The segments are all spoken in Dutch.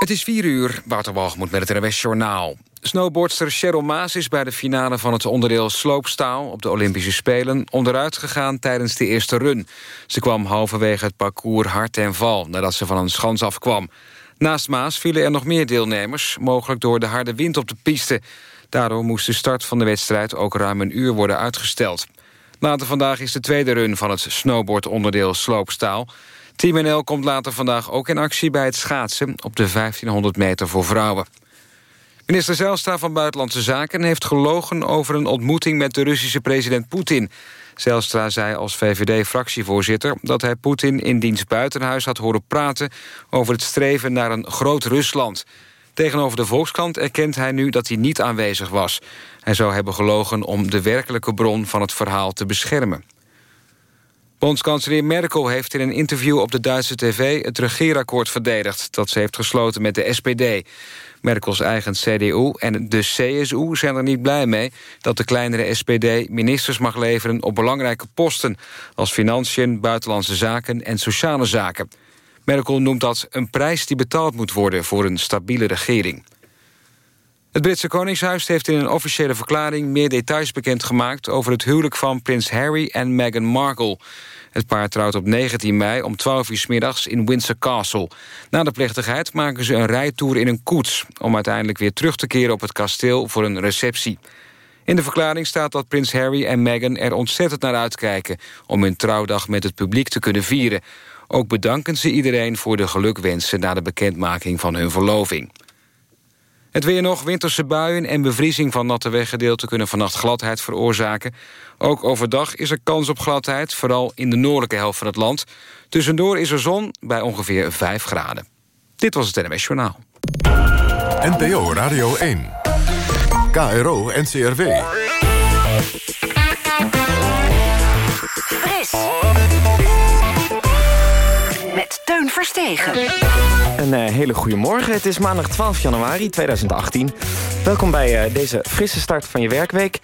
Het is 4 uur, Waterwalgemoed met het NWS Journaal. Snowboardster Cheryl Maas is bij de finale van het onderdeel sloopstaal... op de Olympische Spelen onderuit gegaan tijdens de eerste run. Ze kwam halverwege het parcours hard en val... nadat ze van een schans afkwam. Naast Maas vielen er nog meer deelnemers... mogelijk door de harde wind op de piste. Daardoor moest de start van de wedstrijd ook ruim een uur worden uitgesteld. Later vandaag is de tweede run van het snowboardonderdeel sloopstaal... Team NL komt later vandaag ook in actie bij het schaatsen... op de 1500 meter voor vrouwen. Minister Zijlstra van Buitenlandse Zaken heeft gelogen... over een ontmoeting met de Russische president Poetin. Zijlstra zei als VVD-fractievoorzitter... dat hij Poetin in diens buitenhuis had horen praten... over het streven naar een groot Rusland. Tegenover de Volkskrant erkent hij nu dat hij niet aanwezig was. Hij zou hebben gelogen om de werkelijke bron van het verhaal te beschermen. Bondskanselier Merkel heeft in een interview op de Duitse tv... het regeerakkoord verdedigd dat ze heeft gesloten met de SPD. Merkels eigen CDU en de CSU zijn er niet blij mee... dat de kleinere SPD ministers mag leveren op belangrijke posten... als financiën, buitenlandse zaken en sociale zaken. Merkel noemt dat een prijs die betaald moet worden... voor een stabiele regering. Het Britse Koningshuis heeft in een officiële verklaring... meer details bekendgemaakt over het huwelijk van prins Harry en Meghan Markle. Het paar trouwt op 19 mei om 12 uur s middags in Windsor Castle. Na de plechtigheid maken ze een rijtour in een koets... om uiteindelijk weer terug te keren op het kasteel voor een receptie. In de verklaring staat dat prins Harry en Meghan er ontzettend naar uitkijken... om hun trouwdag met het publiek te kunnen vieren. Ook bedanken ze iedereen voor de gelukwensen... na de bekendmaking van hun verloving. Het weer nog, winterse buien en bevriezing van natte weggedeelten... kunnen vannacht gladheid veroorzaken. Ook overdag is er kans op gladheid, vooral in de noordelijke helft van het land. Tussendoor is er zon bij ongeveer 5 graden. Dit was het NMS Journaal. NPO Radio 1. KRO NCRW. Fris. Met Teun Verstegen. Een uh, hele goede morgen. Het is maandag 12 januari 2018. Welkom bij uh, deze frisse start van je werkweek.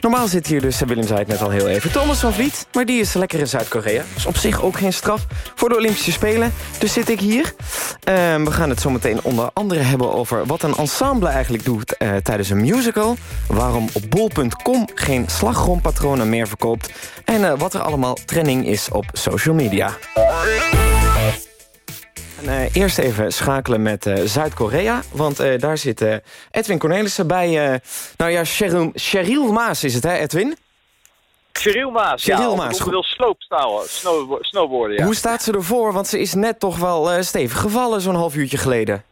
Normaal zit hier dus, Willem zei het net al heel even, Thomas van Vliet. Maar die is lekker in Zuid-Korea. Is op zich ook geen straf voor de Olympische Spelen. Dus zit ik hier. Uh, we gaan het zo meteen onder andere hebben over wat een ensemble eigenlijk doet tijdens een musical. Waarom op bol.com geen slagroompatronen meer verkoopt. En wat er allemaal trending is op social media. Uh, eerst even schakelen met uh, Zuid-Korea. Want uh, daar zit Edwin Cornelissen bij... nou ja, Cheryl, Maas is het, hè Edwin? Cheryl Maas, Cheryl ja. Maas. wil sloopstaal, snow, snowboarden, ja. Hoe staat ze ervoor? Want ze is net toch wel stevig gevallen zo'n half uurtje geleden.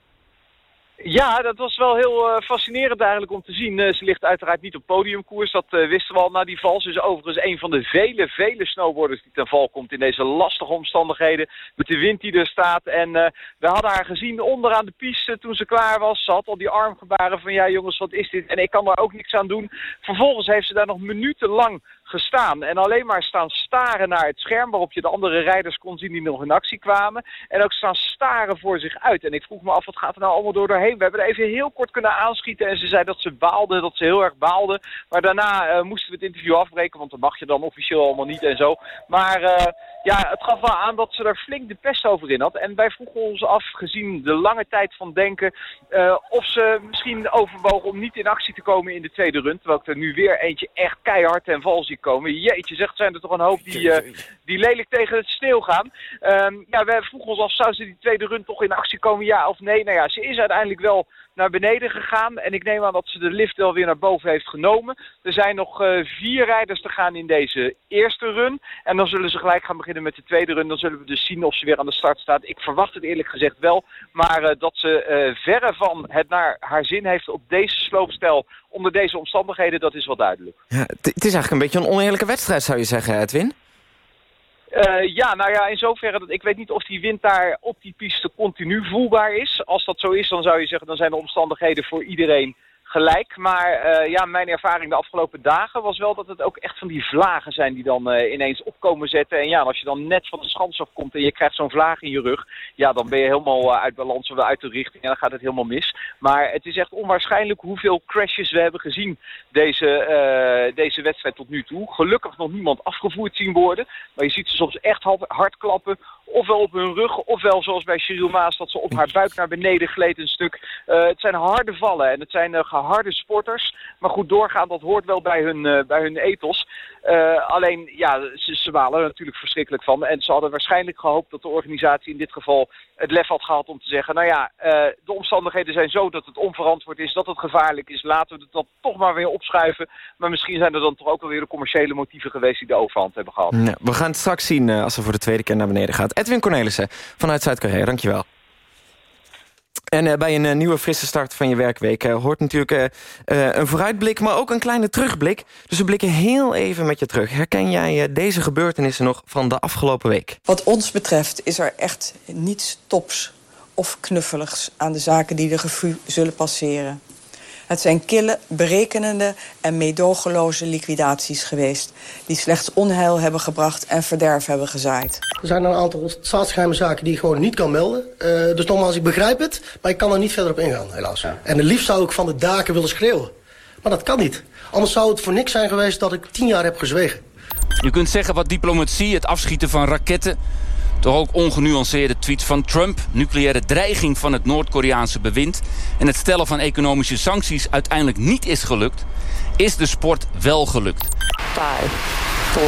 Ja, dat was wel heel uh, fascinerend eigenlijk om te zien. Uh, ze ligt uiteraard niet op podiumkoers, dat uh, wisten we al na die val. Ze is overigens een van de vele, vele snowboarders die ten val komt in deze lastige omstandigheden. Met de wind die er staat. En we hadden haar gezien onderaan de piste toen ze klaar was. Ze had al die armgebaren van ja jongens, wat is dit? En ik kan daar ook niks aan doen. Vervolgens heeft ze daar nog minutenlang gestaan. En alleen maar staan staren naar het scherm waarop je de andere rijders kon zien die nog in actie kwamen. En ook staan staren voor zich uit. En ik vroeg me af, wat gaat er nou allemaal door doorheen? We hebben er even heel kort kunnen aanschieten en ze zei dat ze baalde, dat ze heel erg baalde. Maar daarna uh, moesten we het interview afbreken, want dat mag je dan officieel allemaal niet en zo. Maar uh, ja, het gaf wel aan dat ze er flink de pest over in had. En wij vroegen ons af, gezien de lange tijd van denken, uh, of ze misschien overwogen om niet in actie te komen in de tweede run. Terwijl ik er nu weer eentje echt keihard ten val zie komen. Jeetje, zegt zijn er toch een hoop die, uh, die lelijk tegen het sneeuw gaan. Um, ja, we vroegen ons af, zou ze die tweede run toch in actie komen, ja of nee? Nou ja, ze is uiteindelijk wel naar beneden gegaan. En ik neem aan dat ze de lift wel weer naar boven heeft genomen. Er zijn nog uh, vier rijders te gaan in deze eerste run. En dan zullen ze gelijk gaan beginnen met de tweede run. Dan zullen we dus zien of ze weer aan de start staat. Ik verwacht het eerlijk gezegd wel. Maar uh, dat ze uh, verre van het naar haar zin heeft op deze sloopstijl onder deze omstandigheden, dat is wel duidelijk. Ja, het is eigenlijk een beetje een oneerlijke wedstrijd, zou je zeggen, Edwin? Uh, ja, nou ja, in zoverre dat ik weet niet of die wind daar op die piste continu voelbaar is. Als dat zo is, dan zou je zeggen, dan zijn de omstandigheden voor iedereen gelijk. Maar uh, ja, mijn ervaring de afgelopen dagen was wel dat het ook echt van die vlagen zijn die dan uh, ineens opkomen zetten. En ja, als je dan net van de schans afkomt en je krijgt zo'n vlaag in je rug, ja, dan ben je helemaal uh, uit balans of uit de richting en dan gaat het helemaal mis. Maar het is echt onwaarschijnlijk hoeveel crashes we hebben gezien deze, deze wedstrijd tot nu toe. Gelukkig nog niemand afgevoerd zien worden, maar je ziet ze soms echt hard klappen ofwel op hun rug, ofwel zoals bij Cheryl Maas, dat ze op haar buik naar beneden gleed een stuk. Het zijn harde vallen en het zijn uh, geharde sporters. Maar goed, doorgaan, dat hoort wel bij hun, uh, bij hun ethos. alleen, ja, ze, ze walen er natuurlijk verschrikkelijk van. En ze hadden waarschijnlijk gehoopt dat de organisatie in dit geval het lef had gehad om te zeggen... nou ja, de omstandigheden zijn zo dat het onverantwoord is, dat het gevaarlijk is. Laten we dan toch maar weer opschuiven. Maar misschien zijn er dan toch ook wel weer de commerciële motieven geweest die de overhand hebben gehad. We gaan het straks zien als ze voor de tweede keer naar beneden gaat. Edwin Cornelissen vanuit Zuid-Korea, dankjewel. En uh, bij een uh, nieuwe frisse start van je werkweek uh, hoort natuurlijk een vooruitblik, maar ook een kleine terugblik. Dus we blikken heel even met je terug. Herken jij deze gebeurtenissen nog van de afgelopen week? Wat ons betreft is er echt niets tops of knuffeligs aan de zaken die de revue zullen passeren. Het zijn kille, berekenende en meedogenloze liquidaties geweest... die slechts onheil hebben gebracht en verderf hebben gezaaid. Er zijn een aantal staatsgeheime zaken die ik gewoon niet kan melden. Uh, dus nogmaals, ik begrijp het, maar ik kan er niet verder op ingaan, helaas. Ja. En het liefst zou ik van de daken willen schreeuwen. Maar dat kan niet. Anders zou het voor niks zijn geweest dat ik tien jaar heb gezwegen. Je kunt zeggen wat diplomatie, het afschieten van raketten toch ook ongenuanceerde tweets van Trump... nucleaire dreiging van het Noord-Koreaanse bewind... en het stellen van economische sancties uiteindelijk niet is gelukt... is de sport wel gelukt. 5, 4,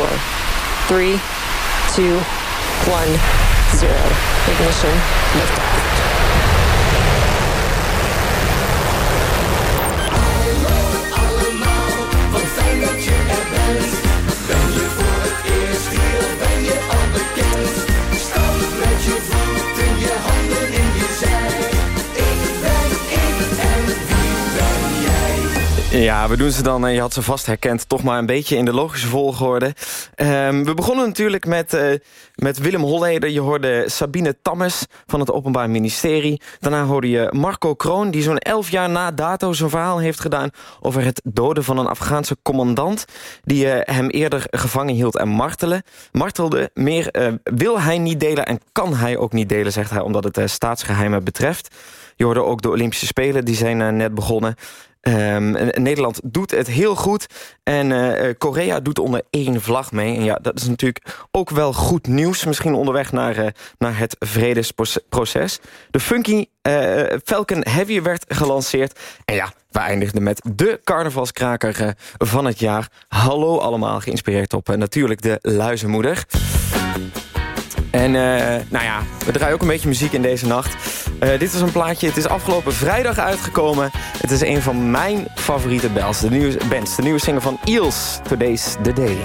3, 2, 1, 0. Ignition. Ja, we doen ze dan, en je had ze vast herkend... toch maar een beetje in de logische volgorde. Um, we begonnen natuurlijk met, uh, met Willem Holleder. Je hoorde Sabine Tammes van het Openbaar Ministerie. Daarna hoorde je Marco Kroon... die zo'n elf jaar na dato zijn verhaal heeft gedaan... over het doden van een Afghaanse commandant... die uh, hem eerder gevangen hield en martelen. martelde. Meer uh, wil hij niet delen en kan hij ook niet delen, zegt hij... omdat het staatsgeheimen betreft. Je hoorde ook de Olympische Spelen, die zijn net begonnen. Um, Nederland doet het heel goed. En uh, Korea doet onder één vlag mee. En ja, dat is natuurlijk ook wel goed nieuws. Misschien onderweg naar, uh, naar het vredesproces. De Funky uh, Falcon Heavy werd gelanceerd. En ja, we eindigden met de carnavalskraker van het jaar. Hallo allemaal, geïnspireerd op natuurlijk de luizenmoeder. En uh, nou ja, we draaien ook een beetje muziek in deze nacht. Uh, dit is een plaatje, het is afgelopen vrijdag uitgekomen. Het is een van mijn favoriete bands, de nieuwe, bands, de nieuwe single van Eels. Today's the day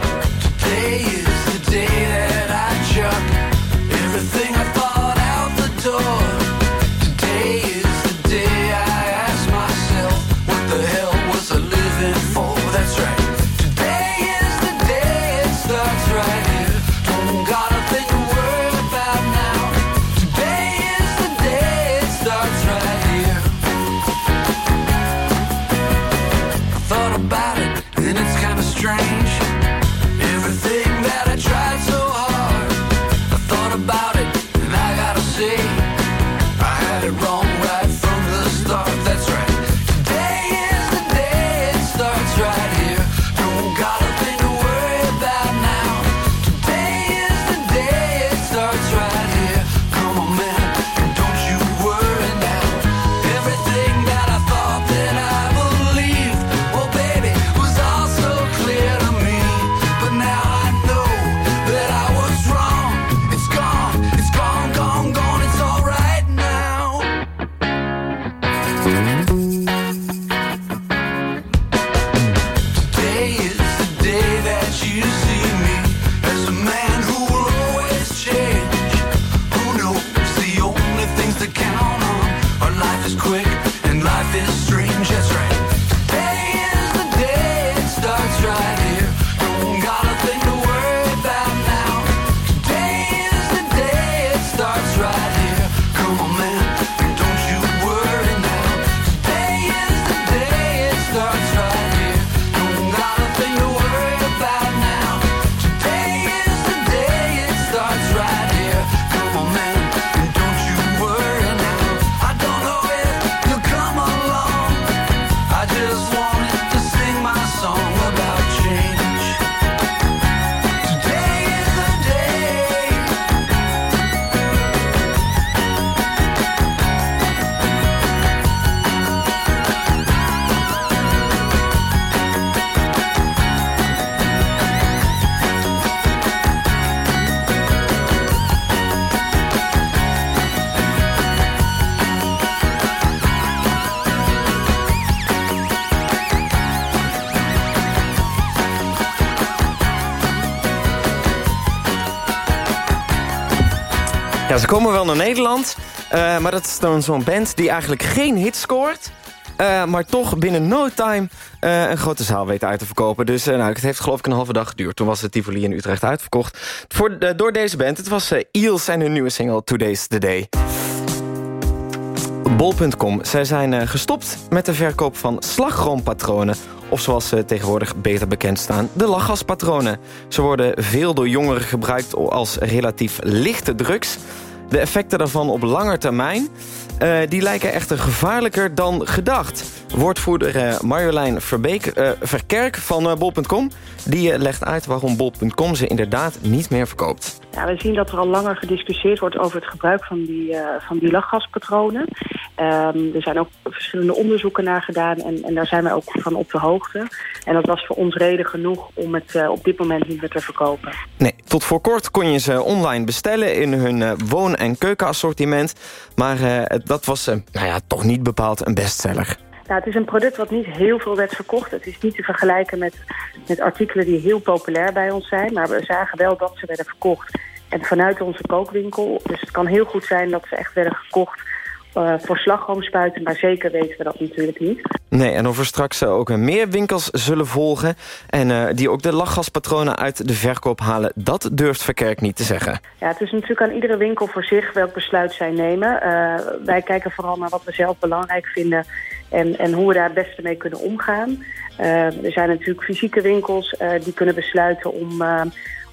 Ze komen wel naar Nederland. Uh, maar dat is dan zo'n band die eigenlijk geen hit scoort... Uh, maar toch binnen no time uh, een grote zaal weten uit te verkopen. Dus nou, het heeft geloof ik een halve dag geduurd. Toen was het Tivoli in Utrecht uitverkocht. Voor door deze band. Het was Eels en hun nieuwe single Today's the Day. Bol.com. Zij zijn gestopt met de verkoop van slagroompatronen. Of zoals ze tegenwoordig beter bekend staan, de lachgaspatronen. Ze worden veel door jongeren gebruikt als relatief lichte drugs. De effecten daarvan op lange termijn uh, die lijken echter gevaarlijker dan gedacht. Woordvoerder uh, Marjolein Verbeek, uh, Verkerk van Bol.com... die legt uit waarom Bol.com ze inderdaad niet meer verkoopt. Ja, we zien dat er al langer gediscussieerd wordt over het gebruik van die, van die lachgaspatronen. Um, er zijn ook verschillende onderzoeken naar gedaan en, en daar zijn we ook van op de hoogte. En dat was voor ons reden genoeg om het op dit moment niet meer te verkopen. Nee, tot voor kort kon je ze online bestellen in hun woon- en keukenassortiment. Maar dat was nou ja, toch niet bepaald een bestseller. Nou, het is een product wat niet heel veel werd verkocht. Het is niet te vergelijken met, met artikelen die heel populair bij ons zijn. Maar we zagen wel dat ze werden verkocht. En vanuit onze kookwinkel. Dus het kan heel goed zijn dat ze echt werden gekocht uh, voor slagroomspuiten. Maar zeker weten we dat natuurlijk niet. Nee, en of er straks uh, ook meer winkels zullen volgen... en uh, die ook de lachgaspatronen uit de verkoop halen... dat durft Verkerk niet te zeggen. Ja, het is natuurlijk aan iedere winkel voor zich welk besluit zij nemen. wij kijken vooral naar wat we zelf belangrijk vinden... en, en hoe we daar het beste mee kunnen omgaan. er zijn natuurlijk fysieke winkels die kunnen besluiten om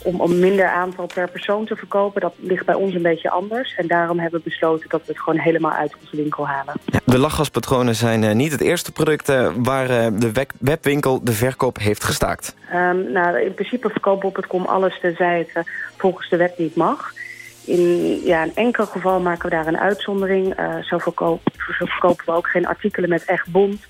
om een minder aantal per persoon te verkopen. Dat ligt bij ons een beetje anders. En daarom hebben we besloten dat we het gewoon helemaal uit onze winkel halen. de lachgaspatronen zijn uh, niet het eerste product uh, waar uh, de webwinkel de verkoop heeft gestaakt. Um, nou, in principe verkoopt Bob.com alles tenzij het volgens de wet niet mag. In ja, een enkel geval maken we daar een uitzondering. zo, verkoop, zo verkopen we ook geen artikelen met echt bont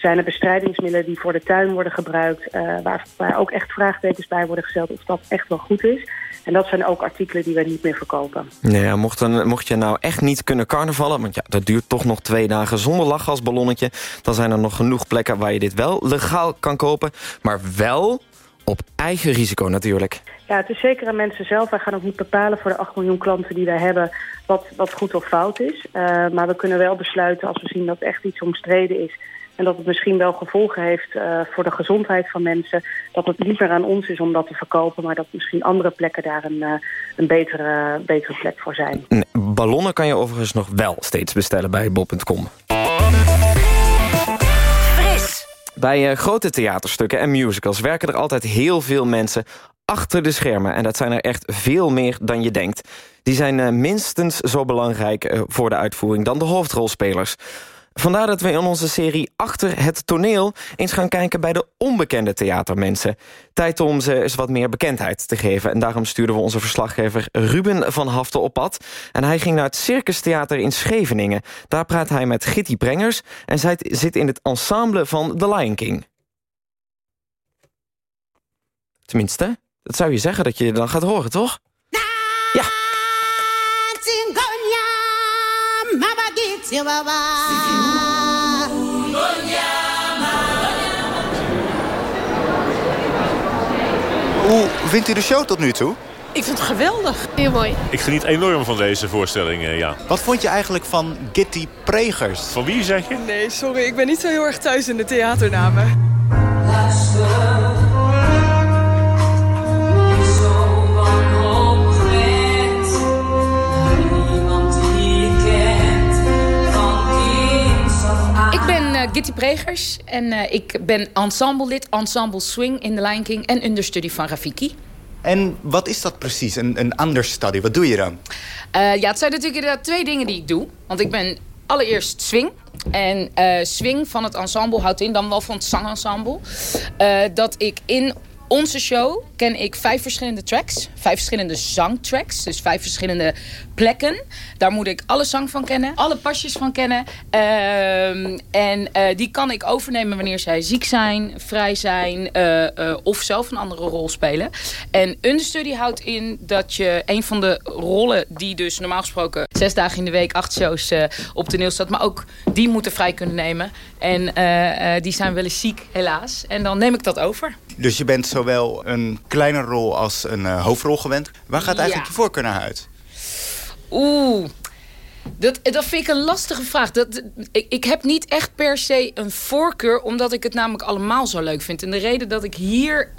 zijn er bestrijdingsmiddelen die voor de tuin worden gebruikt... Uh, waar, waar ook echt vraagtekens bij worden gesteld of dat echt wel goed is. En dat zijn ook artikelen die we niet meer verkopen. Nee, ja, mocht, dan, mocht je nou echt niet kunnen carnavallen... want ja, dat duurt toch nog twee dagen zonder lachgasballonnetje... dan zijn er nog genoeg plekken waar je dit wel legaal kan kopen... maar wel op eigen risico natuurlijk. Ja, het is zeker aan mensen zelf. Wij gaan ook niet bepalen voor de 8 miljoen klanten die wij hebben... wat, wat goed of fout is. Uh, maar we kunnen wel besluiten als we zien dat echt iets omstreden is en dat het misschien wel gevolgen heeft uh, voor de gezondheid van mensen. Dat het niet meer aan ons is om dat te verkopen... maar dat misschien andere plekken daar een, uh, een betere, betere plek voor zijn. Nee, ballonnen kan je overigens nog wel steeds bestellen bij bob.com. Bij uh, grote theaterstukken en musicals werken er altijd heel veel mensen achter de schermen. En dat zijn er echt veel meer dan je denkt. Die zijn minstens zo belangrijk voor de uitvoering dan de hoofdrolspelers. Vandaar dat we in onze serie Achter het toneel... eens gaan kijken bij de onbekende theatermensen. Tijd om ze eens wat meer bekendheid te geven. En daarom stuurden we onze verslaggever Ruben van Haften op pad. En hij ging naar het Circus Theater in Scheveningen. Daar praat hij met Gitty Brengers... en zij zit in het ensemble van The Lion King. Tenminste, dat zou je zeggen dat je dan gaat horen, toch? Ja. Hoe vindt u de show tot nu toe? Ik vind het geweldig. Heel mooi. Ik geniet enorm van deze voorstelling, ja. Wat vond je eigenlijk van Gitty Pregers? Van wie zeg je? Nee, sorry. Ik ben niet zo heel erg thuis in de theaternamen. Uh, Gitty Pregers en uh, ik ben ensemblelid, ensemble swing in The Lion King en understudy van Rafiki. En wat is dat precies, een, een understudy? Wat doe je dan? Uh, ja, het zijn natuurlijk inderdaad twee dingen die ik doe. Want ik ben allereerst swing. En swing van het ensemble houdt in, dan wel van het zangensemble... dat ik in onze show ken ik vijf verschillende tracks. Vijf verschillende zangtracks. Dus vijf verschillende plekken. Daar moet ik alle zang van kennen. Alle pasjes van kennen. Uh, en uh, die kan ik overnemen wanneer zij ziek zijn, vrij zijn. Uh, of zelf een andere rol spelen. En understudy houdt in dat je een van de rollen die dus normaal gesproken zes dagen in de week, acht shows op toneel staat. Maar ook die moeten vrij kunnen nemen. En die zijn wel eens ziek helaas. En dan neem ik dat over. Dus je bent zowel een kleine rol als een hoofdrol gewend. Waar gaat eigenlijk ja. je voorkeur naar uit? Oeh. Dat, dat vind ik een lastige vraag. Dat, ik, ik heb niet echt per se een voorkeur, omdat ik het namelijk allemaal zo leuk vind. En de reden dat ik hier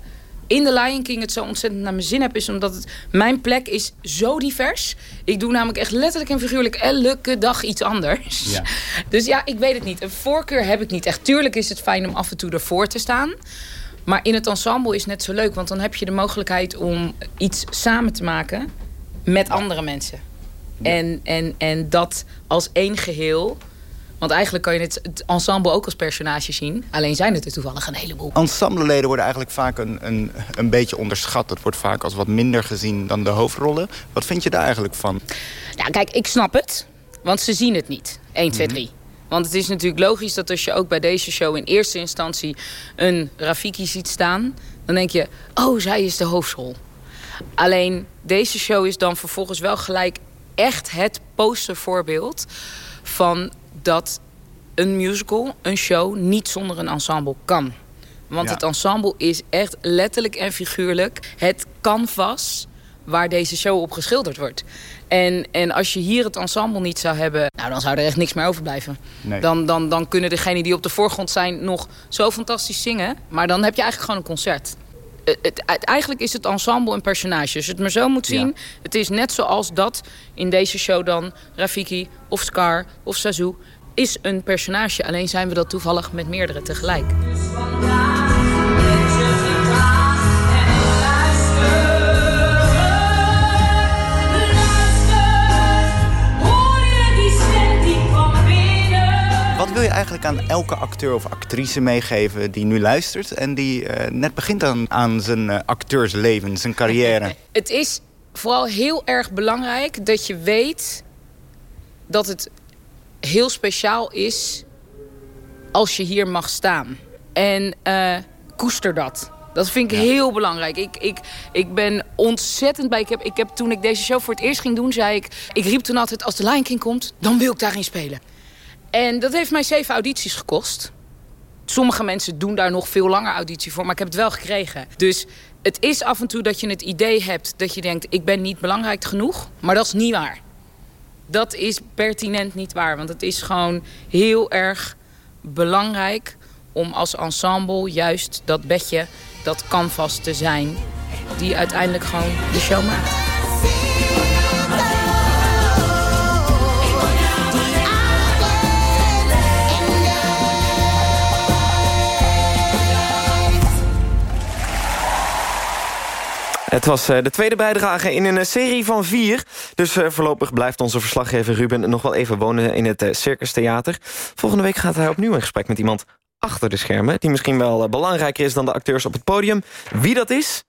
in de Lion King het zo ontzettend naar mijn zin heb... is omdat het, mijn plek is zo divers. Ik doe namelijk echt letterlijk en figuurlijk elke dag iets anders. Ja. Dus ja, ik weet het niet. Een voorkeur heb ik niet echt. Tuurlijk is het fijn om af en toe ervoor te staan. Maar in het ensemble is net zo leuk. Want dan heb je de mogelijkheid om iets samen te maken met andere mensen. En, en, en dat als één geheel. Want eigenlijk kan je het, het ensemble ook als personage zien. Alleen zijn het er toevallig een heleboel. Ensembleleden worden eigenlijk vaak een, een, een beetje onderschat. Het wordt vaak als wat minder gezien dan de hoofdrollen. Wat vind je daar eigenlijk van? Nou, kijk, ik snap het. Want ze zien het niet. 1, 2, 3. Want het is natuurlijk logisch dat als je ook bij deze show in eerste instantie een Rafiki ziet staan, dan denk je, oh, zij is de hoofdrol. Alleen deze show is dan vervolgens wel gelijk echt het postervoorbeeld van dat een musical, een show, niet zonder een ensemble kan. Want Ja. het ensemble is echt letterlijk en figuurlijk het canvas waar deze show op geschilderd wordt. En, en als je hier het ensemble niet zou hebben, nou, dan zou er echt niks meer overblijven. Nee. Dan, dan, dan kunnen degenen die op de voorgrond zijn nog zo fantastisch zingen. Maar dan heb je eigenlijk gewoon een concert. Eh, Het, het- eigenlijk is het ensemble een personage. Als je het maar zo moet zien. Het is net zoals dat in deze show dan Rafiki of Scar of Sazu is een personage. Alleen zijn we dat toevallig met meerdere tegelijk. Wil je eigenlijk aan elke acteur of actrice meegeven die nu luistert... en die eh, net begint aan, aan zijn eh, acteursleven, zijn carrière? Het is vooral heel erg belangrijk dat je weet dat het heel speciaal is als je hier mag staan. En eh, koester dat. Dat vind ik heel belangrijk. Ik, ik, ik ben ontzettend bij. Ik heb, ik heb, toen ik deze show voor het eerst ging doen, zei ik... Ik riep toen altijd, als de Lion King komt, dan wil ik daarin spelen. En dat heeft mij zeven audities gekost. Sommige mensen doen daar nog veel langer auditie voor, maar ik heb het wel gekregen. Dus het is af en toe dat je het idee hebt dat je denkt... ik ben niet belangrijk genoeg, maar dat is niet waar. Dat is pertinent niet waar, want het is gewoon heel erg belangrijk... om als ensemble juist dat bedje, dat canvas te zijn... die uiteindelijk gewoon de show maakt. Het was eh, de tweede bijdrage in een eh, serie van vier. Dus eh, voorlopig blijft onze verslaggever Ruben nog wel even wonen in het Circus Theater. Volgende week gaat hij opnieuw in gesprek met iemand achter de schermen... die misschien wel belangrijker is dan de acteurs op het podium. Wie dat is,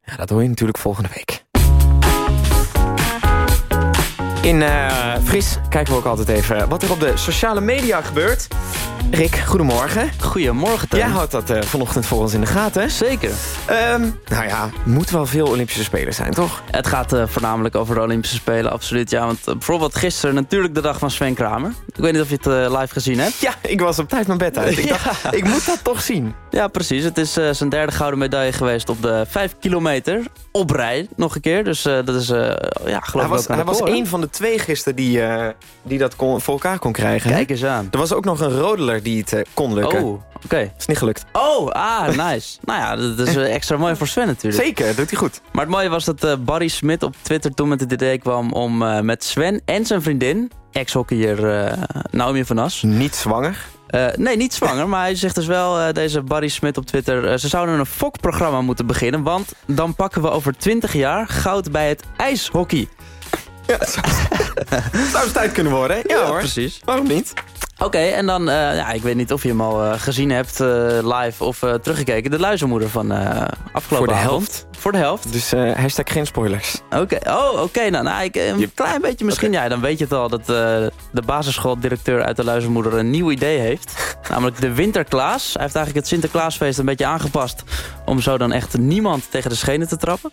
ja, dat hoor je natuurlijk volgende week. In eh Fris kijken we ook altijd even wat er op de sociale media gebeurt. Rick, goedemorgen. Goedemorgen, Teun. Jij houdt dat eh, vanochtend voor ons in de gaten, hè? Zeker. Ehm, nou ja, moet wel veel Olympische Spelen zijn, toch? Het gaat eh, voornamelijk over de Olympische Spelen, absoluut. Ja, want eh, bijvoorbeeld gisteren natuurlijk de dag van Sven Kramer. Ik weet niet of je het live gezien hebt. Ja, ik was op tijd mijn bed uit. Ik dacht, ik moet dat toch zien. Ja, precies. Het is zijn derde gouden medaille geweest op de 5 kilometer. Op rij, nog een keer. Dus dat is, ja, geloof Hij ik was, een hij was één van de twee gisteren die, die dat kon, voor elkaar kon krijgen. Kijk eens aan. Er was ook nog een die het eh, kon lukken. Oh, oké. Is niet gelukt. Oh, ah, nice. nou ja, dat is extra mooi voor Sven natuurlijk. Zeker, doet hij goed. Maar het mooie was dat eh, Barry Smit op Twitter toen met het idee kwam... om eh, met Sven en zijn vriendin, ex-hockeyer Naomi van As... Niet zwanger? Nee, niet zwanger, maar hij zegt dus wel, deze Barry Smit op Twitter... ze zouden een fokprogramma moeten beginnen... want dan pakken we over 20 jaar goud bij het ijshockey. Zou eens tijd kunnen worden, hè? Ja, hoor. precies. Waarom niet? Oké, en dan, eh, ja, ik weet niet of je hem al eh, gezien hebt eh, live of teruggekeken. De luizenmoeder van afgelopen Voor de avond. helft. Voor de helft. Dus hashtag geen spoilers. Oké, oh, oké. nou, nou, ik, een klein beetje misschien. Ja, dan weet je het al dat de basisschooldirecteur uit de luizenmoeder een nieuw idee heeft. namelijk de Winterklaas. Hij heeft eigenlijk het Sinterklaasfeest een beetje aangepast. Om zo dan echt niemand tegen de schenen te trappen.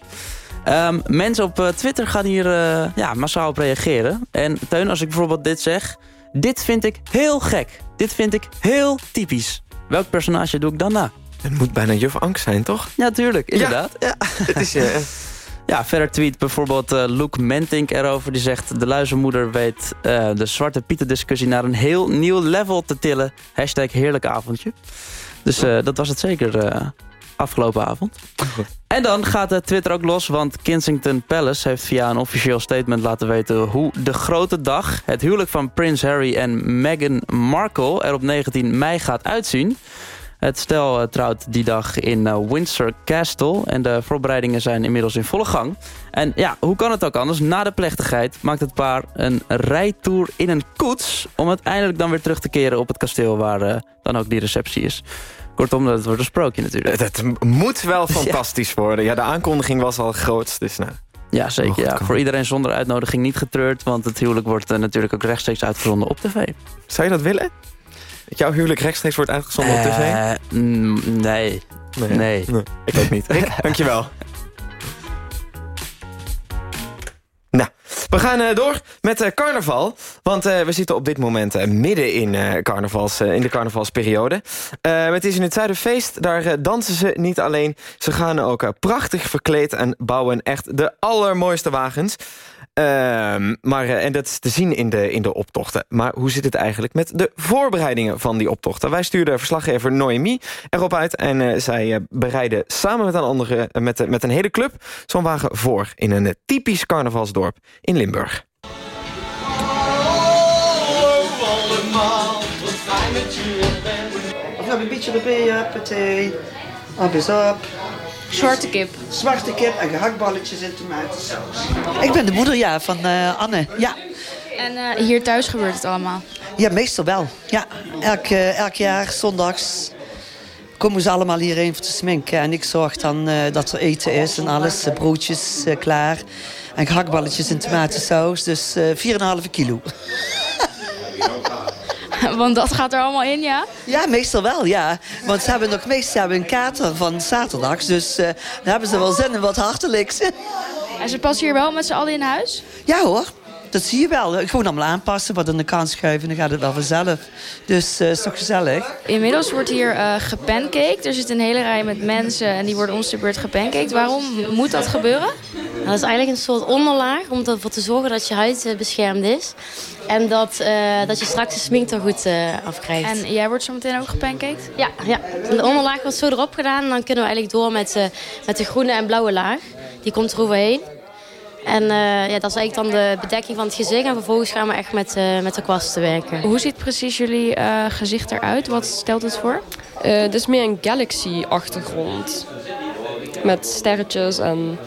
Ehm, mensen op eh, Twitter gaan hier eh, ja, massaal op reageren. En Teun, als ik bijvoorbeeld dit zeg... Dit vind ik heel gek. Dit vind ik heel typisch. Welk personage doe ik dan na? Het moet bijna juf Ank zijn, toch? Ja, tuurlijk. Inderdaad. Ja. Het is... eh, Ja, verder tweet bijvoorbeeld uh, Luke Mentink erover. Die zegt, de luizenmoeder weet uh, de Zwarte Pieten discussie naar een heel nieuw level te tillen. Hashtag heerlijk avondje. Dus uh, dat was het zeker afgelopen avond. En dan gaat Twitter ook los, want Kensington Palace heeft via een officieel statement laten weten hoe de grote dag, het huwelijk van Prins Harry en Meghan Markle er op 19 mei gaat uitzien. Het stel uh, trouwt die dag in uh, Windsor Castle. En de voorbereidingen zijn inmiddels in volle gang. En ja, hoe kan het ook anders? Na de plechtigheid maakt het paar een rijtour in een koets... om uiteindelijk dan weer terug te keren op het kasteel... waar uh, dan ook die receptie is. Kortom, dat wordt een sprookje natuurlijk. Het moet wel fantastisch ja. worden. Ja, de aankondiging was al groot, dus nou... Ja, zeker. Ja. Voor iedereen zonder uitnodiging niet getreurd... want het huwelijk wordt natuurlijk ook rechtstreeks uitgezonden op tv. Zou je dat willen? Dat jouw huwelijk rechtstreeks wordt uitgezonden uh, op tv? Nee. Nee. nee. nee. Ik ook niet. Rick, dankjewel. We gaan uh, door met uh, carnaval. Want uh, we zitten op dit moment midden in, carnavals, in de carnavalsperiode. het is in het Zuiderfeest. Daar dansen ze niet alleen. Ze gaan ook prachtig verkleed en bouwen echt de allermooiste wagens. Uh, maar, en dat is te zien in de, in de optochten. Maar hoe zit het eigenlijk met de voorbereidingen van die optochten? Wij stuurden verslaggever Noemi erop uit... en uh, zij uh, bereiden samen met een, andere, met, met een hele club... zo'n wagen voor in een typisch carnavalsdorp in Limburg. Of heb een beetje erbij, is op. Zwarte kip. Zwarte kip en gehaktballetjes en tomatensaus. Ik ben de moeder, ja, van uh, Anne. Ja. En uh, hier thuis gebeurt het allemaal? Ja, meestal wel. Ja, elk, uh, elk jaar, zondags, komen ze allemaal hierheen voor te sminken. En ik zorg dan dat er eten is en alles. broodjes klaar. En gehaktballetjes en tomatensaus. Dus 4,5 kilo. Want dat gaat er allemaal in, ja? Ja, meestal wel, ja. Want ze hebben nog meestal hebben een kater van zaterdags. Dus uh, dan hebben ze wel zin in wat hartelijks. En ze passen hier wel met z'n allen in huis? Ja hoor. Dat zie je wel. Gewoon allemaal aanpassen, wat aan de kant schuiven. Dan gaat het wel vanzelf. Dus uh, is toch gezellig. Inmiddels wordt hier uh, gepancaked. Er zit een hele rij met mensen en die worden ons de beurt gepancaked. Waarom moet dat gebeuren? Nou, dat is eigenlijk een soort onderlaag om ervoor te zorgen dat je huid beschermd is. En dat, uh, dat je straks de smink er goed uh, afkrijgt. En jij wordt zo meteen ook gepancaked? Ja, ja, de onderlaag wordt zo erop gedaan. En dan kunnen we eigenlijk door met, uh, met de groene en blauwe laag. Die komt er overheen. En ja, dat is eigenlijk dan de bedekking van het gezicht. En vervolgens gaan we echt met, met de kwast te werken. Hoe ziet precies jullie gezicht eruit? Wat stelt het voor? Het is meer een galaxy-achtergrond. Met sterretjes en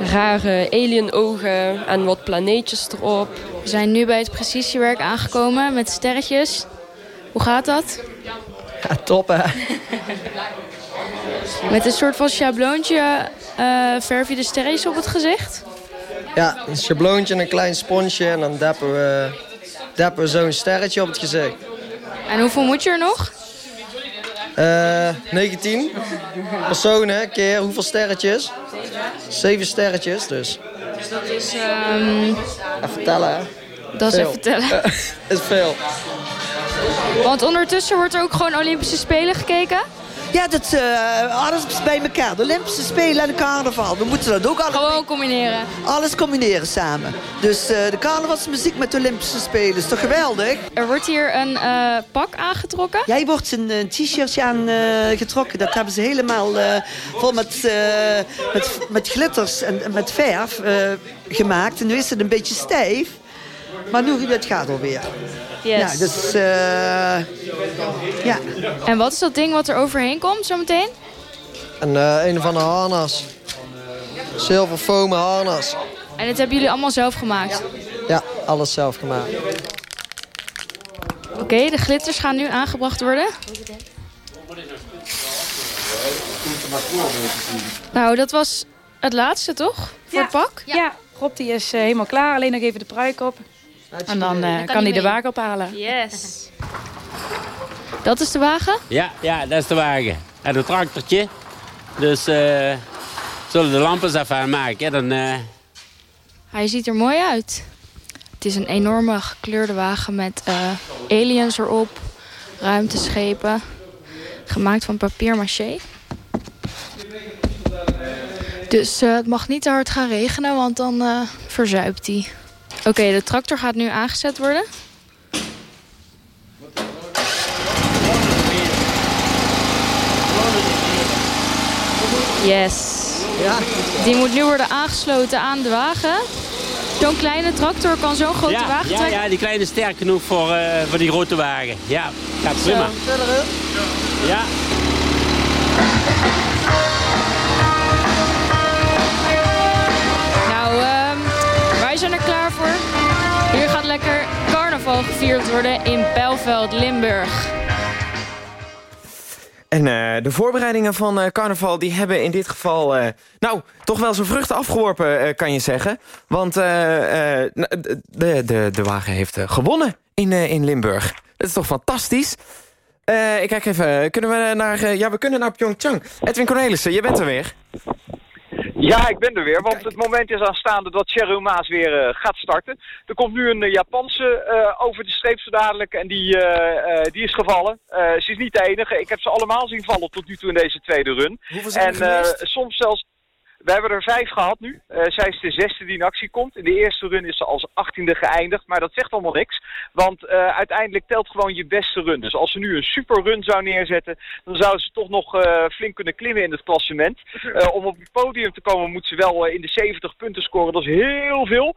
rare alien-ogen en wat planeetjes erop. We zijn nu bij het precisiewerk aangekomen met sterretjes. Hoe gaat dat? Ja, top hè. met een soort van schabloontje uh, verf je de sterretjes op het gezicht? Ja, een schabloontje en een klein sponsje en dan deppen we, deppen we zo'n sterretje op het gezicht. En hoeveel moet je er nog? Uh, 19 personen, keer hoeveel sterretjes? Zeven sterretjes dus. Dus dat is... Um... Even vertellen hè. Dat is even vertellen. is veel. Want ondertussen wordt er ook gewoon Olympische Spelen gekeken? Ja, dat uh, alles bij elkaar. De Olympische Spelen en de carnaval. We moeten dat ook allemaal... Gewoon combineren. Alles combineren samen. Dus uh, de carnavalsmuziek met de Olympische Spelen. Is toch geweldig? Er wordt hier een uh, pak aangetrokken? Jij wordt een, een t-shirtje aangetrokken. dat hebben ze helemaal vol met, met, met glitters en met verf gemaakt. En nu is het een beetje stijf. Maar nu, het gaat alweer. Yes. Ja, dus, uh, ja. En wat is dat ding wat er overheen komt zometeen? Een, uh, een van de harnas. Zilver foamen harnas. En dit hebben jullie allemaal zelf gemaakt? Ja, alles zelf gemaakt. Oké, okay, de glitters gaan nu aangebracht worden. Nou, dat was het laatste, toch? Voor ja. het pak? Ja. ja. Rob die is uh, helemaal klaar. Alleen nog even de pruik op. En dan, uh, kan, hij de wagen ophalen. Yes. Dat is de wagen? Ja, ja, dat is de wagen. En het tractortje. Dus uh, zullen de lampen even aanmaken. Dan, uh... Hij ziet er mooi uit. Het is een enorme gekleurde wagen met aliens erop. Ruimteschepen. Gemaakt van papier maché. Dus uh, het mag niet te hard gaan regenen, want dan uh, verzuipt hij. Oké, okay, de tractor gaat nu aangezet worden. Yes. Ja. Die moet nu worden aangesloten aan de wagen. Zo'n kleine tractor kan zo'n grote ja, wagen ja, trekken? Ja, die kleine is sterk genoeg voor, uh, voor die grote wagen. Ja, gaat prima. Ja. Zijn er klaar voor. Hier gaat lekker carnaval gevierd worden in Bijlveld, Limburg. En uh, de voorbereidingen van uh, carnaval die hebben in dit geval... Uh, nou, toch wel zijn vruchten afgeworpen, kan je zeggen. Want de, de, de wagen heeft gewonnen in, in Limburg. Dat is toch fantastisch? ik kijk even, kunnen we naar... ja, we kunnen naar Pyeongchang. Edwin Cornelissen, je bent er weer. Ja, ik ben er weer, want het moment is aanstaande dat Cheryl Maas weer uh, gaat starten. Er komt nu een uh, Japanse uh, over de streep zo dadelijk en die, die is gevallen. ze is niet de enige. Ik heb ze allemaal zien vallen tot nu toe in deze tweede run. Hoeveel zijn en er soms zelfs... We hebben er vijf gehad nu. Uh, zij is de zesde die in actie komt. In de eerste run is ze als achttiende geëindigd. Maar dat zegt allemaal niks. Want uh, uiteindelijk telt gewoon je beste run. Dus als ze nu een super run zou neerzetten... dan zouden ze toch nog uh, flink kunnen klimmen in het klassement. om op het podium te komen moet ze wel in de 70 punten scoren. Dat is heel veel.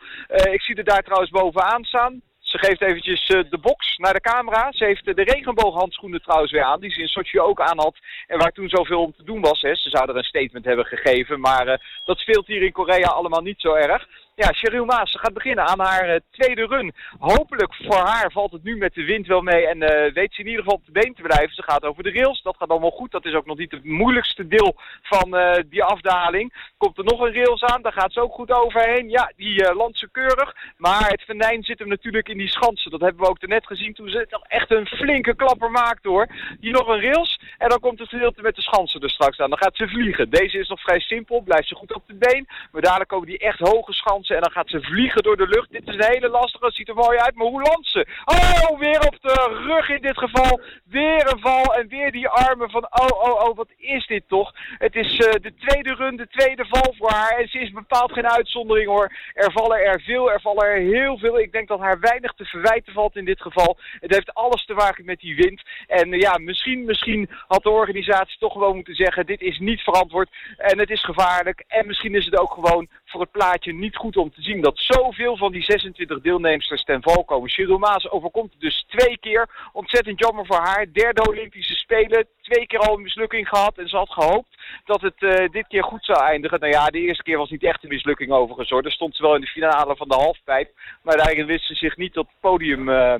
ik zie er daar trouwens bovenaan staan. Ze geeft eventjes uh, de box naar de camera. Ze heeft uh, de regenbooghandschoenen trouwens weer aan, die ze in Sochi ook aan had. En waar toen zoveel om te doen was. Hè. Ze zouden er een statement hebben gegeven, maar uh, dat speelt hier in Korea allemaal niet zo erg. Ja, Cheryl Maas gaat beginnen aan haar tweede run. Hopelijk voor haar valt het nu met de wind wel mee en weet ze in ieder geval op de been te blijven. Ze gaat over de rails, dat gaat allemaal goed. Dat is ook nog niet het moeilijkste deel van die afdaling. Komt er nog een rails aan, daar gaat ze ook goed overheen. Ja, die landt ze keurig. Maar het venijn zit hem natuurlijk in die schansen. Dat hebben we ook net gezien toen ze echt een flinke klapper maakte hoor. Hier nog een rails en dan komt het gedeelte met de schansen er straks aan. Dan gaat ze vliegen. Deze is nog vrij simpel, blijft ze goed op de been. Maar dadelijk komen die echt hoge schansen en dan gaat ze vliegen door de lucht. Dit is een hele lastige, ziet er mooi uit, maar hoe landt ze? Oh, weer op de rug in dit geval. Weer een val en weer die armen van oh, oh, oh, wat is dit toch? Het is uh, de tweede run, de tweede val voor haar. En ze is bepaald geen uitzondering hoor. Er vallen er veel, er vallen er heel veel. Ik denk dat haar weinig te verwijten valt in dit geval. Het heeft alles te maken met die wind. En uh, ja, misschien, misschien had de organisatie toch gewoon moeten zeggen... dit is niet verantwoord en het is gevaarlijk. En misschien is het ook gewoon voor het plaatje niet goed om te zien... dat zoveel van die 26 deelnemers ten val komen. Cheryl Maas overkomt dus twee keer. Ontzettend jammer voor haar. Derde Olympische Spelen. Twee keer al een mislukking gehad. En ze had gehoopt dat het uh, dit keer goed zou eindigen. Nou ja, de eerste keer was niet echt een mislukking overigens hoor. Er stond ze wel in de finale van de halfpijp. Maar daarin wist ze zich niet op het podium uh,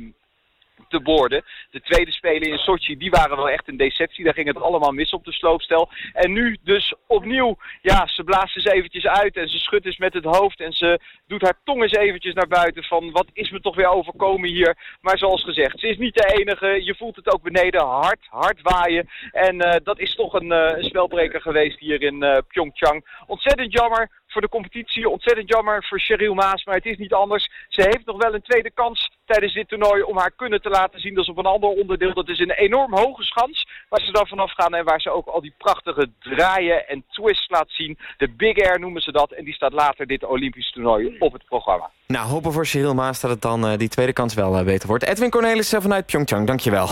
te boorden. De tweede spelen in Sochi, die waren wel echt een deceptie. Daar ging het allemaal mis op de sloopstel. En nu dus opnieuw, ja, ze blaast eens eventjes uit en ze schudt eens met het hoofd. En ze doet haar tong eens eventjes naar buiten van wat is me toch weer overkomen hier. Maar zoals gezegd, ze is niet de enige. Je voelt het ook beneden hard, hard waaien. En uh, dat is toch een, uh, spelbreker geweest hier in uh, Pyeongchang. Ontzettend jammer voor de competitie. Ontzettend jammer voor Cheryl Maas, maar het is niet anders. Ze heeft nog wel een tweede kans tijdens dit toernooi om haar kunnen te laten zien. Dat is op een ander onderdeel. Dat is een enorm hoge schans waar ze dan vanaf gaan en waar ze ook al die prachtige draaien en twists laat zien. De Big Air noemen ze dat en die staat later dit Olympisch toernooi op het programma. Nou, hopen voor Cheryl Maas dat het dan uh, die tweede kans wel uh, beter wordt. Edwin Cornelissen vanuit Pyeongchang, dankjewel.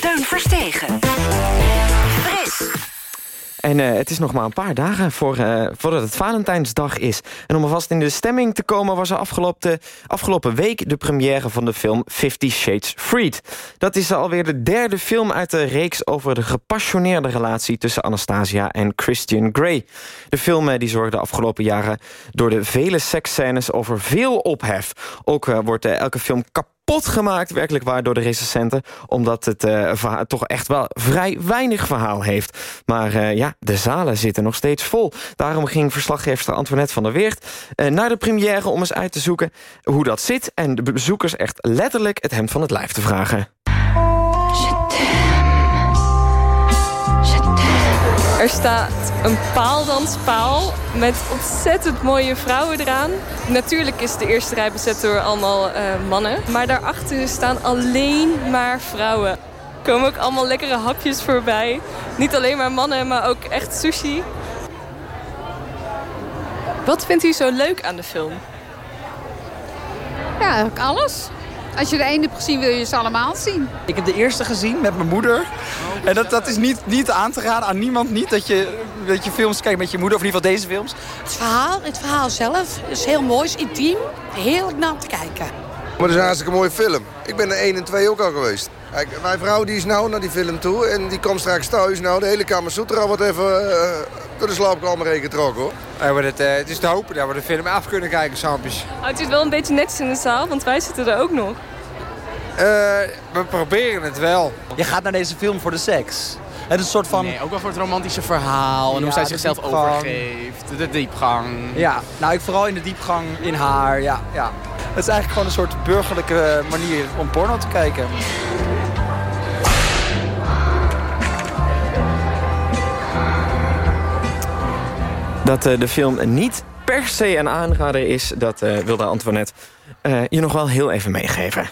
Teun Verstegen. Fris. En uh, het is nog maar een paar dagen voor, uh, voordat het Valentijnsdag is. En om alvast in de stemming te komen... was er afgelopen, afgelopen week de première van de film Fifty Shades Freed. Dat is alweer de derde film uit de reeks... over de gepassioneerde relatie tussen Anastasia en Christian Grey. De film uh, die zorgde de afgelopen jaren door de vele seksscènes... over veel ophef. Ook wordt elke film kapot kapot gemaakt, werkelijk waar, door de recensenten. Omdat het uh, toch echt wel vrij weinig verhaal heeft. Maar uh, ja, de zalen zitten nog steeds vol. Daarom ging verslaggever Antoinette van der Weert uh, naar de première... om eens uit te zoeken hoe dat zit... en de bezoekers echt letterlijk het hemd van het lijf te vragen. Er staat een paaldanspaal met ontzettend mooie vrouwen eraan. Natuurlijk is de eerste rij bezet door allemaal uh, mannen. Maar daarachter staan alleen maar vrouwen. Er komen ook allemaal lekkere hapjes voorbij. Niet alleen maar mannen, maar ook echt sushi. Wat vindt u zo leuk aan de film? Ja, alles. Als je de ene hebt gezien, wil je ze allemaal zien. Ik heb de eerste gezien met mijn moeder. En dat, dat is niet, niet aan te raden aan niemand niet. Dat je, dat je films kijkt met je moeder, of in ieder geval deze films. Het verhaal, het verhaal zelf is heel mooi, is intiem. Heerlijk naar te kijken. Maar het is een hartstikke mooie film. Ik ben er 1 en 2 ook al geweest. Kijk, mijn vrouw die is nou naar die film toe en die komt straks thuis. Nou, de hele Kamer Soetra wordt even uh, door de slaapkamer heen getrokken, hoor. Ja, het, uh, het is te hopen dat we de film af kunnen kijken, sampjes. Oh, het is wel een beetje netjes in de zaal, want wij zitten er ook nog. Uh, we proberen het wel. Je gaat naar deze film voor de seks. Het is een soort van... Nee, ook wel voor het romantische verhaal. En Ja, hoe zij zichzelf diepgang. overgeeft. De diepgang. Ja, nou, ik vooral in de diepgang in haar, ja, ja. Het is eigenlijk gewoon een soort burgerlijke manier om porno te kijken. Dat eh, de film niet per se een aanrader is, dat eh, wilde Antoinette eh, je nog wel heel even meegeven.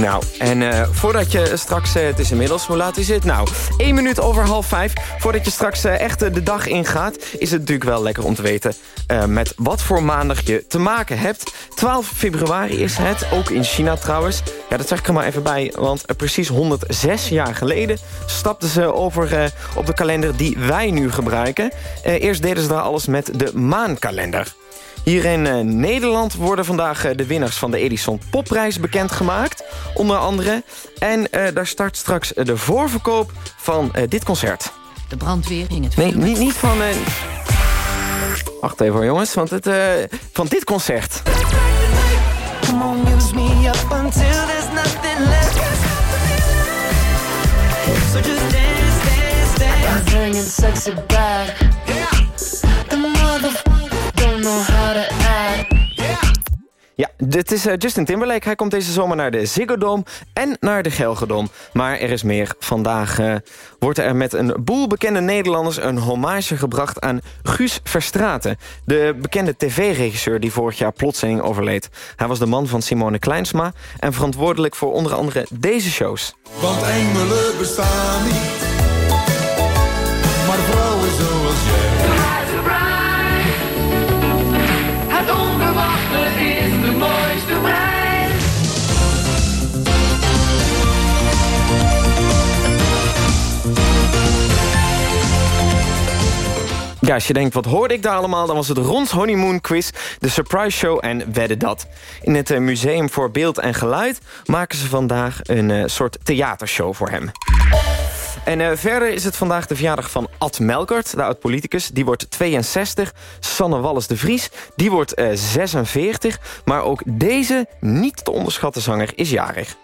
Nou, en eh, voordat je straks... eh, het is inmiddels, hoe laat is het? Nou, één minuut over half vijf. Voordat je straks eh, echt de dag ingaat... is het natuurlijk wel lekker om te weten... met wat voor maandag je te maken hebt. 12 februari is het, ook in China trouwens. Ja, dat zeg ik er maar even bij, want precies 106 jaar geleden... stapten ze over op de kalender die wij nu gebruiken. Eerst deden ze daar alles met de maankalender. Hier in eh, Nederland worden vandaag eh, de winnaars van de Edison Popprijs bekendgemaakt. Onder andere. En eh, daar start straks de voorverkoop van eh, dit concert. De brandweer in het Nee, niet, niet van... Wacht even hoor, jongens, want het, eh, van dit concert. Come on, use me up until there's nothing left. So just dance, dance, dance. Ja, dit is eh, Justin Timberlake. Hij komt deze zomer naar de Ziggo Dome en naar de Gelredome. Maar er is meer. Vandaag eh, wordt er met een boel bekende Nederlanders... een hommage gebracht aan Guus Verstraeten. De bekende tv-regisseur die vorig jaar plotseling overleed. Hij was de man van Simone Kleinsma... en verantwoordelijk voor onder andere deze shows. Want engelen bestaan niet. Als je denkt, wat hoorde ik daar allemaal? Dan was het Rons Honeymoon Quiz, de Surprise Show en Wedden Dat. In het eh, Museum voor Beeld en Geluid maken ze vandaag een eh, soort theatershow voor hem. En eh, verder is het vandaag de verjaardag van Ad Melkert, de oud-politicus. Die wordt 62. Sanne Wallis de Vries, die wordt eh, 46. Maar ook deze niet te onderschatten zanger is jarig.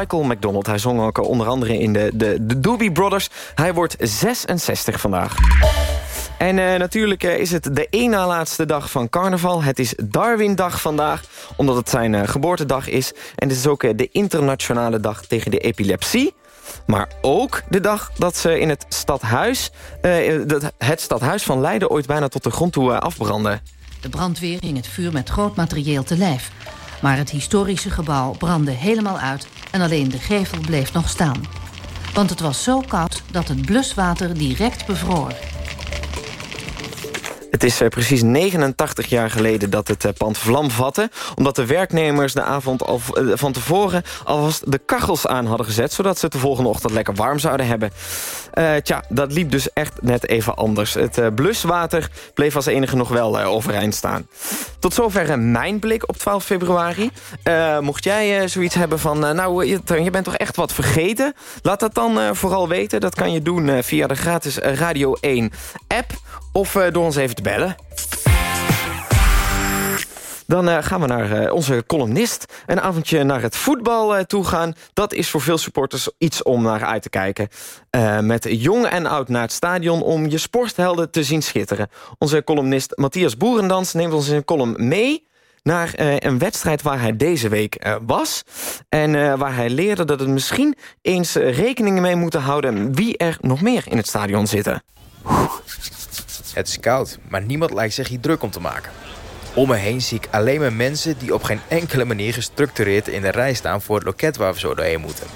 Michael McDonald, hij zong ook onder andere in de, de, de Doobie Brothers. Hij wordt 66 vandaag. En eh, natuurlijk eh, is het de één na laatste dag van carnaval. Het is Darwin-dag vandaag, omdat het zijn eh, geboortedag is. En het is ook de internationale dag tegen de epilepsie. Maar ook de dag dat ze in het stadhuis, het stadhuis van Leiden... ooit bijna tot de grond toe afbrandden. De brandweer ging het vuur met groot materieel te lijf. Maar het historische gebouw brandde helemaal uit en alleen de gevel bleef nog staan. Want het was zo koud dat het bluswater direct bevroor. Het is eh, precies 89 jaar geleden dat het eh, pand vlam vatte... omdat de werknemers de avond al, eh, van tevoren alvast de kachels aan hadden gezet... zodat ze het de volgende ochtend lekker warm zouden hebben. Eh, tja, dat liep dus echt net even anders. Het bluswater bleef als enige nog wel overeind staan. Tot zover mijn blik op 12 februari. Mocht jij zoiets hebben van... nou, je, bent toch echt wat vergeten? Laat dat dan vooral weten. Dat kan je doen via de gratis Radio 1 app... of eh, door ons even te bellen. Dan eh, gaan we naar eh, onze columnist. Een avondje naar het voetbal eh, toe gaan. Dat is voor veel supporters iets om naar uit te kijken. Met jong en oud naar het stadion om je sporthelden te zien schitteren. Onze columnist Matthias Boerendans neemt ons in een column mee naar een wedstrijd waar hij deze week was. En waar hij leerde dat het misschien eens rekening mee moeten houden... wie er nog meer in het stadion zitten. Het is koud, maar niemand lijkt zich hier druk om te maken. Om me heen zie ik alleen maar mensen die op geen enkele manier gestructureerd in de rij staan voor het loket waar we zo doorheen moeten.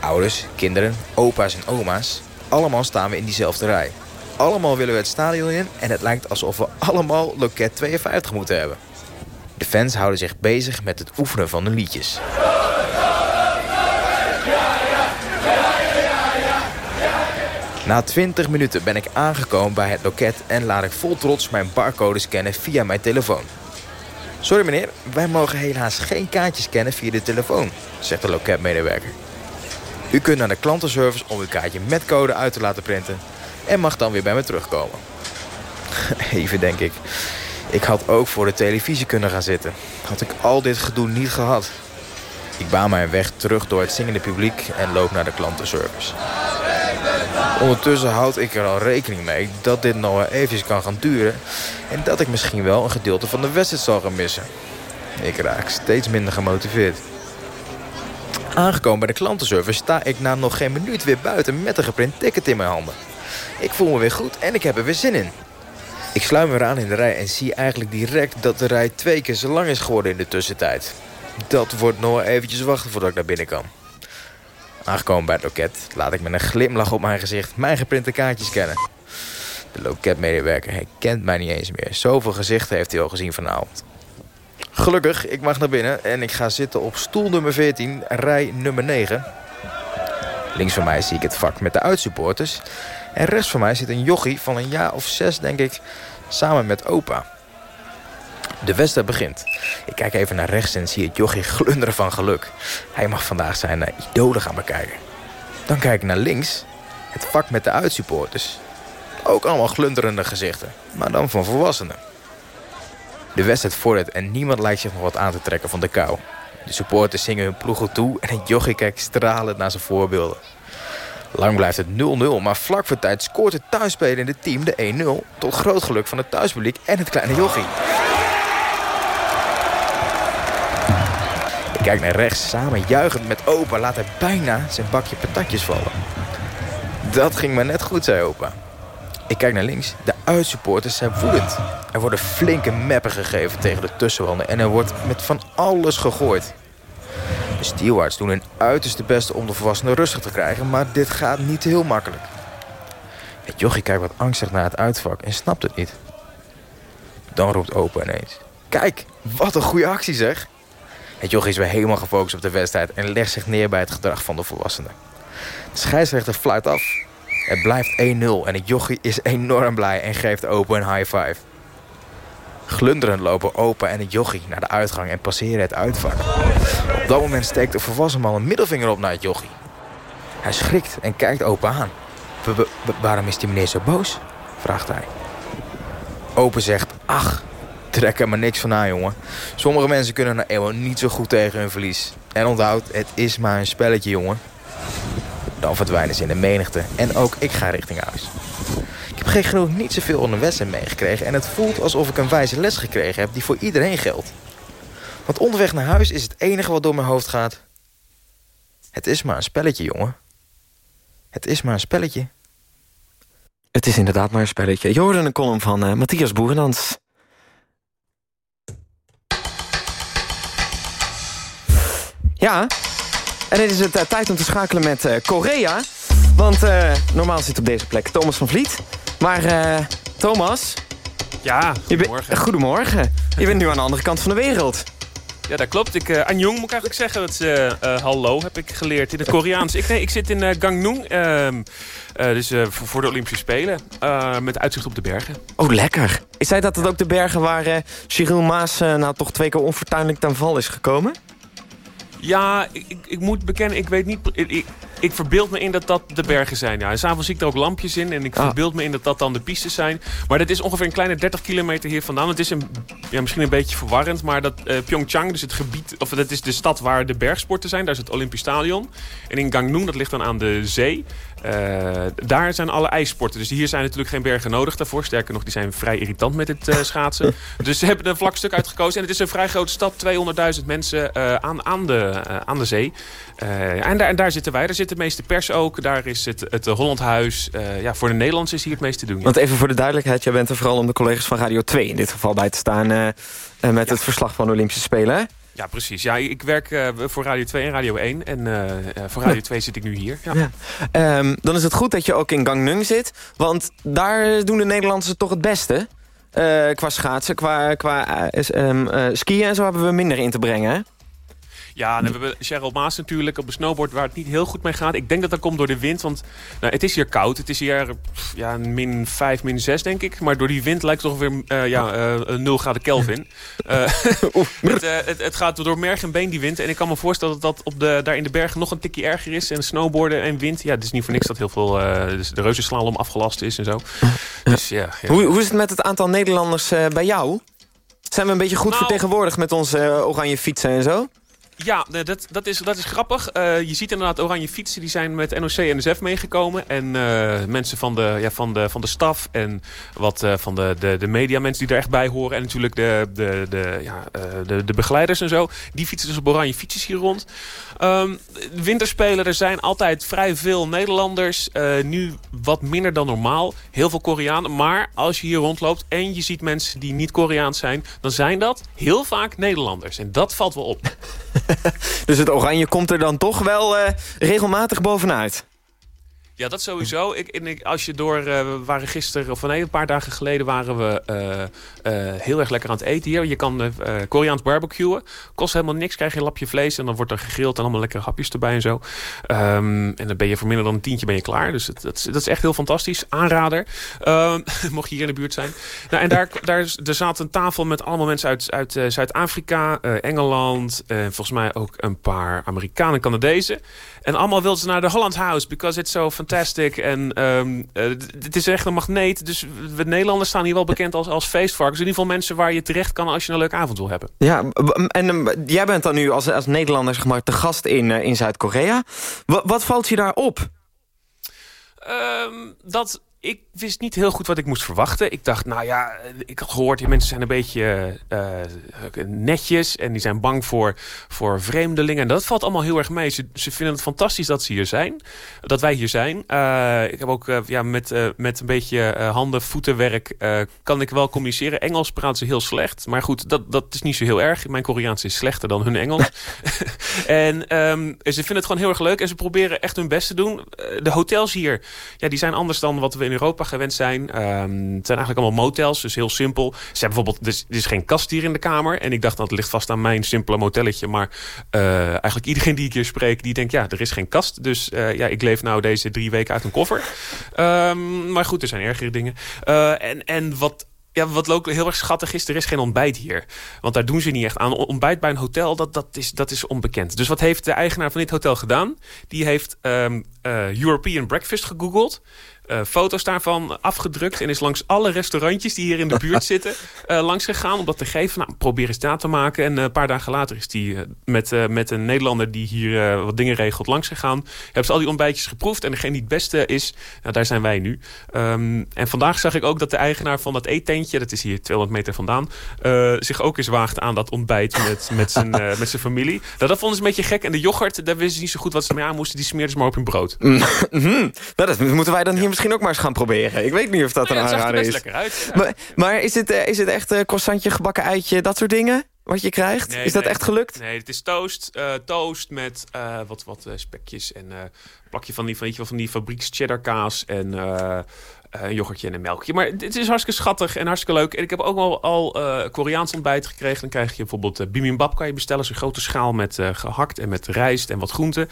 Ouders, kinderen, opa's en oma's, allemaal staan we in diezelfde rij. Allemaal willen we het stadion in en het lijkt alsof we allemaal loket 52 moeten hebben. De fans houden zich bezig met het oefenen van de liedjes. Na 20 minuten ben ik aangekomen bij het loket en laat ik vol trots mijn barcode scannen via mijn telefoon. Sorry meneer, wij mogen helaas geen kaartjes scannen via de telefoon, zegt de loketmedewerker. U kunt naar de klantenservice om uw kaartje met code uit te laten printen en mag dan weer bij me terugkomen. Even denk ik. Ik had ook voor de televisie kunnen gaan zitten. Had ik al dit gedoe niet gehad. Ik baan mijn weg terug door het zingende publiek en loop naar de klantenservice. Ondertussen houd ik er al rekening mee dat dit nog eventjes kan gaan duren... en dat ik misschien wel een gedeelte van de wedstrijd zal gaan missen. Ik raak steeds minder gemotiveerd. Aangekomen bij de klantenservice sta ik na nog geen minuut weer buiten met een geprint ticket in mijn handen. Ik voel me weer goed en ik heb er weer zin in. Ik sluit me eraan in de rij en zie eigenlijk direct dat de rij twee keer zo lang is geworden in de tussentijd. Dat wordt nog eventjes wachten voordat ik naar binnen kan. Aangekomen bij het loket laat ik met een glimlach op mijn gezicht mijn geprinte kaartjes scannen. De loketmedewerker herkent mij niet eens meer. Zoveel gezichten heeft hij al gezien vanavond. Gelukkig, ik mag naar binnen en ik ga zitten op stoel nummer 14, rij nummer 9. Links van mij zie ik het vak met de uitsupporters. En rechts van mij zit een jochie van een jaar of zes, denk ik, samen met opa. De wedstrijd begint. Ik kijk even naar rechts en zie het jochie glunderen van geluk. Hij mag vandaag zijn uh, idolen gaan bekijken. Dan kijk ik naar links. Het vak met de uitsupporters. Ook allemaal glunderende gezichten. Maar dan van volwassenen. De wedstrijd vordert en niemand lijkt zich nog wat aan te trekken van de kou. De supporters zingen hun ploegen toe en het jochie kijkt stralend naar zijn voorbeelden. Lang blijft het 0-0, maar vlak voor tijd scoort het thuisspelende team de 1-0... tot groot geluk van het thuispubliek en het kleine jochie. Kijk naar rechts, samen juichend met opa laat hij bijna zijn bakje patatjes vallen. Dat ging maar net goed, zei opa. Ik kijk naar links, de uitsupporters zijn woedend. Er worden flinke meppen gegeven tegen de tussenwanden en er wordt met van alles gegooid. De stewards doen hun uiterste best om de volwassenen rustig te krijgen, maar dit gaat niet heel makkelijk. Het jochie kijkt wat angstig naar het uitvak en snapt het niet. Dan roept opa ineens. Kijk, wat een goede actie zeg. Het jochie is weer helemaal gefocust op de wedstrijd en legt zich neer bij het gedrag van de volwassenen. De scheidsrechter fluit af. Het blijft 1-0 en het jochie is enorm blij en geeft opa een high five. Glunderend lopen opa en het jochie naar de uitgang en passeren het uitvak. Op dat moment steekt de volwassen man een middelvinger op naar het jochie. Hij schrikt en kijkt opa aan. "W- w- w- waarom is die meneer zo boos? vraagt hij. Opa zegt, ach, trek er maar niks van aan, jongen. Sommige mensen kunnen nou eenmaal niet zo goed tegen hun verlies. En onthoud, het is maar een spelletje, jongen. Dan verdwijnen ze in de menigte en ook ik ga richting huis. Ik heb gek genoeg niet zoveel de wedstrijd meegekregen... en het voelt alsof ik een wijze les gekregen heb die voor iedereen geldt. Want onderweg naar huis is het enige wat door mijn hoofd gaat... Het is maar een spelletje, jongen. Het is maar een spelletje. Het is inderdaad maar een spelletje. Je hoorde een column van eh, Matthias Boerendans. Ja, en het is het eh, tijd om te schakelen met eh, Korea. Want eh, normaal zit op deze plek Thomas van Vliet. Maar eh, Thomas... Ja, je bent- goedemorgen. goedemorgen. Je bent nu aan de andere kant van de wereld. Ja, dat klopt. Ik, eh Anjong moet ik eigenlijk zeggen. Dat eh, hallo, heb ik geleerd in het Koreaans. Ik, nee, ik zit in Gangneung, ehm, eh, dus voor, de Olympische Spelen. met uitzicht op de bergen. Oh, lekker. Is zij dat het ook de bergen waar Cyril Maas nou toch twee keer onfortuinlijk ten val is gekomen? Ja, ik, ik, moet bekennen, ik weet niet... ik, verbeeld me in dat dat de bergen zijn. Ja. En s'avonds zie ik er ook lampjes in. En ik Ah. verbeeld me in dat dat dan de pistes zijn. Maar dat is ongeveer een kleine 30 kilometer hier vandaan. Het is een, ja, misschien een beetje verwarrend. Maar dat eh, Pyeongchang, dus het gebied... Of dat is de stad waar de bergsporten zijn. Daar is het Olympisch Stadion. En in Gangneung, dat ligt dan aan de zee. eh, daar zijn alle ijssporten. Dus hier zijn natuurlijk geen bergen nodig daarvoor. Sterker nog, die zijn vrij irritant met het eh, schaatsen. dus ze hebben een vlak stuk uitgekozen. En het is een vrij grote stad. 200.000 mensen aan, aan, de, aan de zee. Eh, en, daar, en daar zitten wij. Daar zit de meeste pers ook. Daar is het, het Holland Huis. Eh, ja, voor de Nederlanders is hier het meeste te doen. Want even voor de duidelijkheid, jij bent er vooral om de collega's van Radio 2 in dit geval bij te staan... eh, met het verslag van de Olympische Spelen. Ja, precies. Ja, ik werk voor Radio 2 en Radio 1. En voor Radio 2 zit ik nu hier. Ja. Ja. Ehm, dan is het goed dat je ook in Gangneung zit. Want daar doen de Nederlanders toch het beste. Qua schaatsen, qua, qua eh, ehm, eh, skiën en zo hebben we minder in te brengen. Ja, en we hebben Cheryl Maas natuurlijk op een snowboard waar het niet heel goed mee gaat. Ik denk dat dat komt door de wind, want nou, het is hier koud. Het is hier ja, min 5, min 6 denk ik. Maar door die wind lijkt het toch weer eh, ja, eh, 0 graden Kelvin. Eh, het, het, het gaat door merg en been die wind. En ik kan me voorstellen dat dat op de, daar in de bergen nog een tikje erger is. En snowboarden en wind. Ja, het is niet voor niks dat heel veel dus de reuzenslalom afgelast is en zo. Dus ja, ja. Hoe, hoe is het met het aantal Nederlanders bij jou? Zijn we een beetje goed Nou- vertegenwoordigd met onze oranje fietsen en zo? Ja, dat, dat, is, dat is grappig. Eh, je ziet inderdaad oranje fietsen, die zijn met NOC en NSF meegekomen. En eh, mensen van de, ja, van, de, van de staf en wat eh, van de, de, de media mensen die er echt bij horen. En natuurlijk de, de, de, ja, de, de begeleiders en zo. Die fietsen dus op oranje fietsjes hier rond. De winterspelen, er zijn altijd vrij veel Nederlanders. Nu wat minder dan normaal. Heel veel Koreanen. Maar als je hier rondloopt en je ziet mensen die niet Koreaans zijn... dan zijn dat heel vaak Nederlanders. En dat valt wel op. Dus het oranje komt er dan toch wel eh, regelmatig bovenuit. Ja, dat sowieso. Ik, als je door, eh, we waren gisteren, of een paar dagen geleden waren we eh, eh, heel erg lekker aan het eten hier. Je kan Koreaans barbecuen. Kost helemaal niks, krijg je een lapje vlees en dan wordt er gegrild en allemaal lekkere hapjes erbij en zo. Ehm, en dan ben je voor minder dan een tientje ben je klaar. Dus dat, is, dat is echt heel fantastisch. Aanrader. Ehm, mocht je hier in de buurt zijn. Nou, en daar, daar er zat een tafel met allemaal mensen uit, uit Zuid-Afrika, Engeland, en volgens mij ook een paar Amerikanen en Canadezen. En allemaal wilden ze naar de Holland House, because it's so fantastic. En d- het is echt een magneet. Dus we Nederlanders staan hier wel bekend als, als feestvarkens. In ieder geval mensen waar je terecht kan als je een leuke avond wil hebben. Ja, en ehm, jij bent dan nu als, als Nederlander zeg maar, te gast in, eh, in Zuid-Korea. Wa- wat valt je daar op? Ehm, dat ik wist niet heel goed wat ik moest verwachten. Ik dacht, nou ja, ik had gehoord, die mensen zijn een beetje eh, netjes en die zijn bang voor, voor vreemdelingen. En dat valt allemaal heel erg mee. Ze, ze vinden het fantastisch dat ze hier zijn, dat wij hier zijn. Eh, ik heb ook ja, met, met een beetje handen, voetenwerk kan ik wel communiceren. Engels praten ze heel slecht, maar goed, dat, dat is niet zo heel erg. Mijn Koreaans is slechter dan hun Engels. en ehm, ze vinden het gewoon heel erg leuk en ze proberen echt hun best te doen. De hotels hier, ja, die zijn anders dan wat we in Europa gewend zijn. Ehm, het zijn eigenlijk allemaal motels, dus heel simpel. Ze hebben bijvoorbeeld, dus, er is geen kast hier in de kamer. En ik dacht, dat ligt vast aan mijn simpele motelletje. Maar eh, eigenlijk iedereen die ik hier spreek, die denkt, ja, er is geen kast. Dus eh, ja, ik leef nou deze drie weken uit een koffer. Ehm, maar goed, er zijn ergere dingen. Eh, en, en wat ja, wat ook heel erg schattig is, er is geen ontbijt hier. Want daar doen ze niet echt aan. Ontbijt bij een hotel, dat, dat, is, dat is onbekend. Dus wat heeft de eigenaar van dit hotel gedaan? Die heeft ehm, eh, European Breakfast gegoogeld. Eh, foto's daarvan afgedrukt en is langs alle restaurantjes die hier in de buurt zitten eh, langs gegaan om dat te geven. Nou, probeer eens daar te maken. En eh, een paar dagen later is die met, met een Nederlander die hier wat dingen regelt langs gegaan. Hebben ze al die ontbijtjes geproefd en degene die het beste is, nou, daar zijn wij nu. Ehm, en vandaag zag ik ook dat de eigenaar van dat eettentje, dat is hier 200 meter vandaan, zich ook eens waagt aan dat ontbijt met, met, zijn, met zijn familie. Nou, dat vonden ze een beetje gek. En de yoghurt, daar wisten ze niet zo goed wat ze mee aan moesten. Die smeerden ze maar op hun brood. Mhm. nou, dat moeten wij dan hier misschien ook maar eens gaan proberen. Ik weet niet of dat Nou ja, een er aanrader is. Maar, maar is, het, eh, is het echt eh, croissantje, gebakken eitje, dat soort dingen? Wat je krijgt? Nee, is dat nee. echt gelukt? Nee, het is toast. eh, toast met wat, wat spekjes en een plakje van die, wel, van die fabrieks cheddar kaas en een yoghurtje en een melkje. Maar het is hartstikke schattig en hartstikke leuk. En ik heb ook al, al Koreaans ontbijt gekregen. Dan krijg je bijvoorbeeld eh, bibimbap kan je bestellen. Dat is een grote schaal met eh, gehakt en met rijst en wat groenten.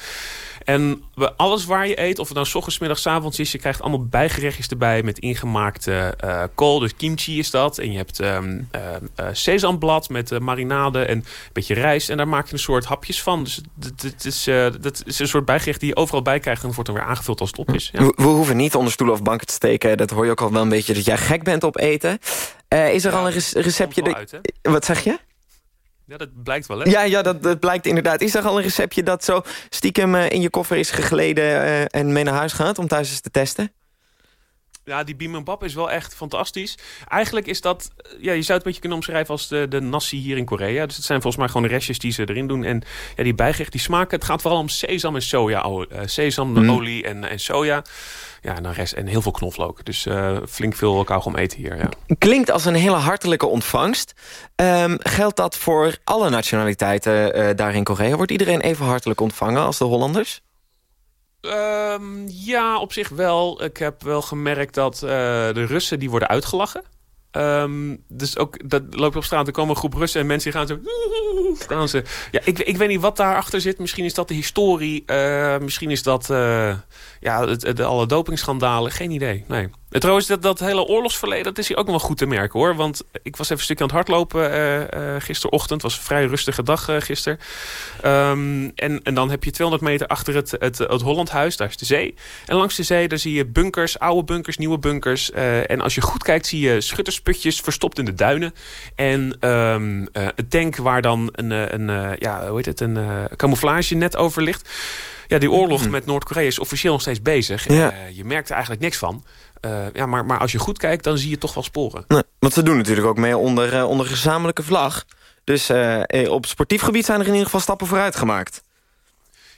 En we- alles waar je eet, of het nou 's ochtends, middags, avonds is, je krijgt allemaal bijgerechtjes erbij met ingemaakte eh, kool. Dus kimchi is dat. En je hebt ehm eh, eh, sesamblad met marinade en een beetje rijst. En daar maak je een soort hapjes van. Dus het is, dat is een soort bijgerecht die je overal bij krijgt. En dat wordt dan weer aangevuld als het op is. Ja. We, we hoeven niet onder stoelen of banken te steken. Dat hoor je ook al wel een beetje dat jij gek bent op eten. Is er al een rec- receptje... dat- uit, wat zeg je? Ja, dat blijkt wel, hè? Ja, ja dat, dat blijkt inderdaad. Is er al een receptje dat zo stiekem eh, in je koffer is gegleden... eh, en mee naar huis gaat om thuis eens te testen? Ja, die bibimbap is wel echt fantastisch. Eigenlijk is dat, eh, ja, je zou het een beetje kunnen omschrijven als de, de nasi hier in Korea. Dus het zijn volgens mij gewoon restjes die ze erin doen. En ja, die bijgerecht, die smaken, het gaat vooral om sesam en soja. eh sesamolie en, en soja. Ja, en, dan rest, en heel veel knoflook. Dus eh, flink veel kauwgom eten hier, ja. Klinkt als een hele hartelijke ontvangst. Ehm, geldt dat voor alle nationaliteiten daar in Korea? Wordt iedereen even hartelijk ontvangen als de Hollanders? Ehm, ja, op zich wel. Ik heb wel gemerkt dat eh, de Russen die worden uitgelachen. Ehm, dus ook, dat loop je op straat, er komen een groep Russen en mensen gaan zo... Gaan ze. Ja, ik, ik weet niet wat daarachter zit. Misschien is dat de historie. eh, misschien is dat eh, ja, het- alle dopingschandalen. Geen idee, nee. En trouwens, dat, dat hele oorlogsverleden, dat is hier ook nog wel goed te merken hoor. Want ik was even een stukje aan het hardlopen eh, eh, gisterochtend. Het was een vrij rustige dag eh gisteren. Ehm, en, en dan heb je 200 meter achter het, het, het Hollandhuis, daar is de zee. En langs de zee, daar zie je bunkers, oude bunkers, nieuwe bunkers. Eh, en als je goed kijkt, zie je schuttersputjes verstopt in de duinen. En eh, een tank waar dan een, eh, een, eh, ja, hoe heet het, een eh, camouflage net over ligt. Ja, die oorlog met Noord-Korea is officieel nog steeds bezig. Ja. Eh, je merkt er eigenlijk niks van. Eh, ja, maar, maar als je goed kijkt, dan zie je toch wel sporen. Nee, want ze doen natuurlijk ook mee onder, eh, onder gezamenlijke vlag. Dus eh, op sportief gebied zijn er in ieder geval stappen vooruit gemaakt.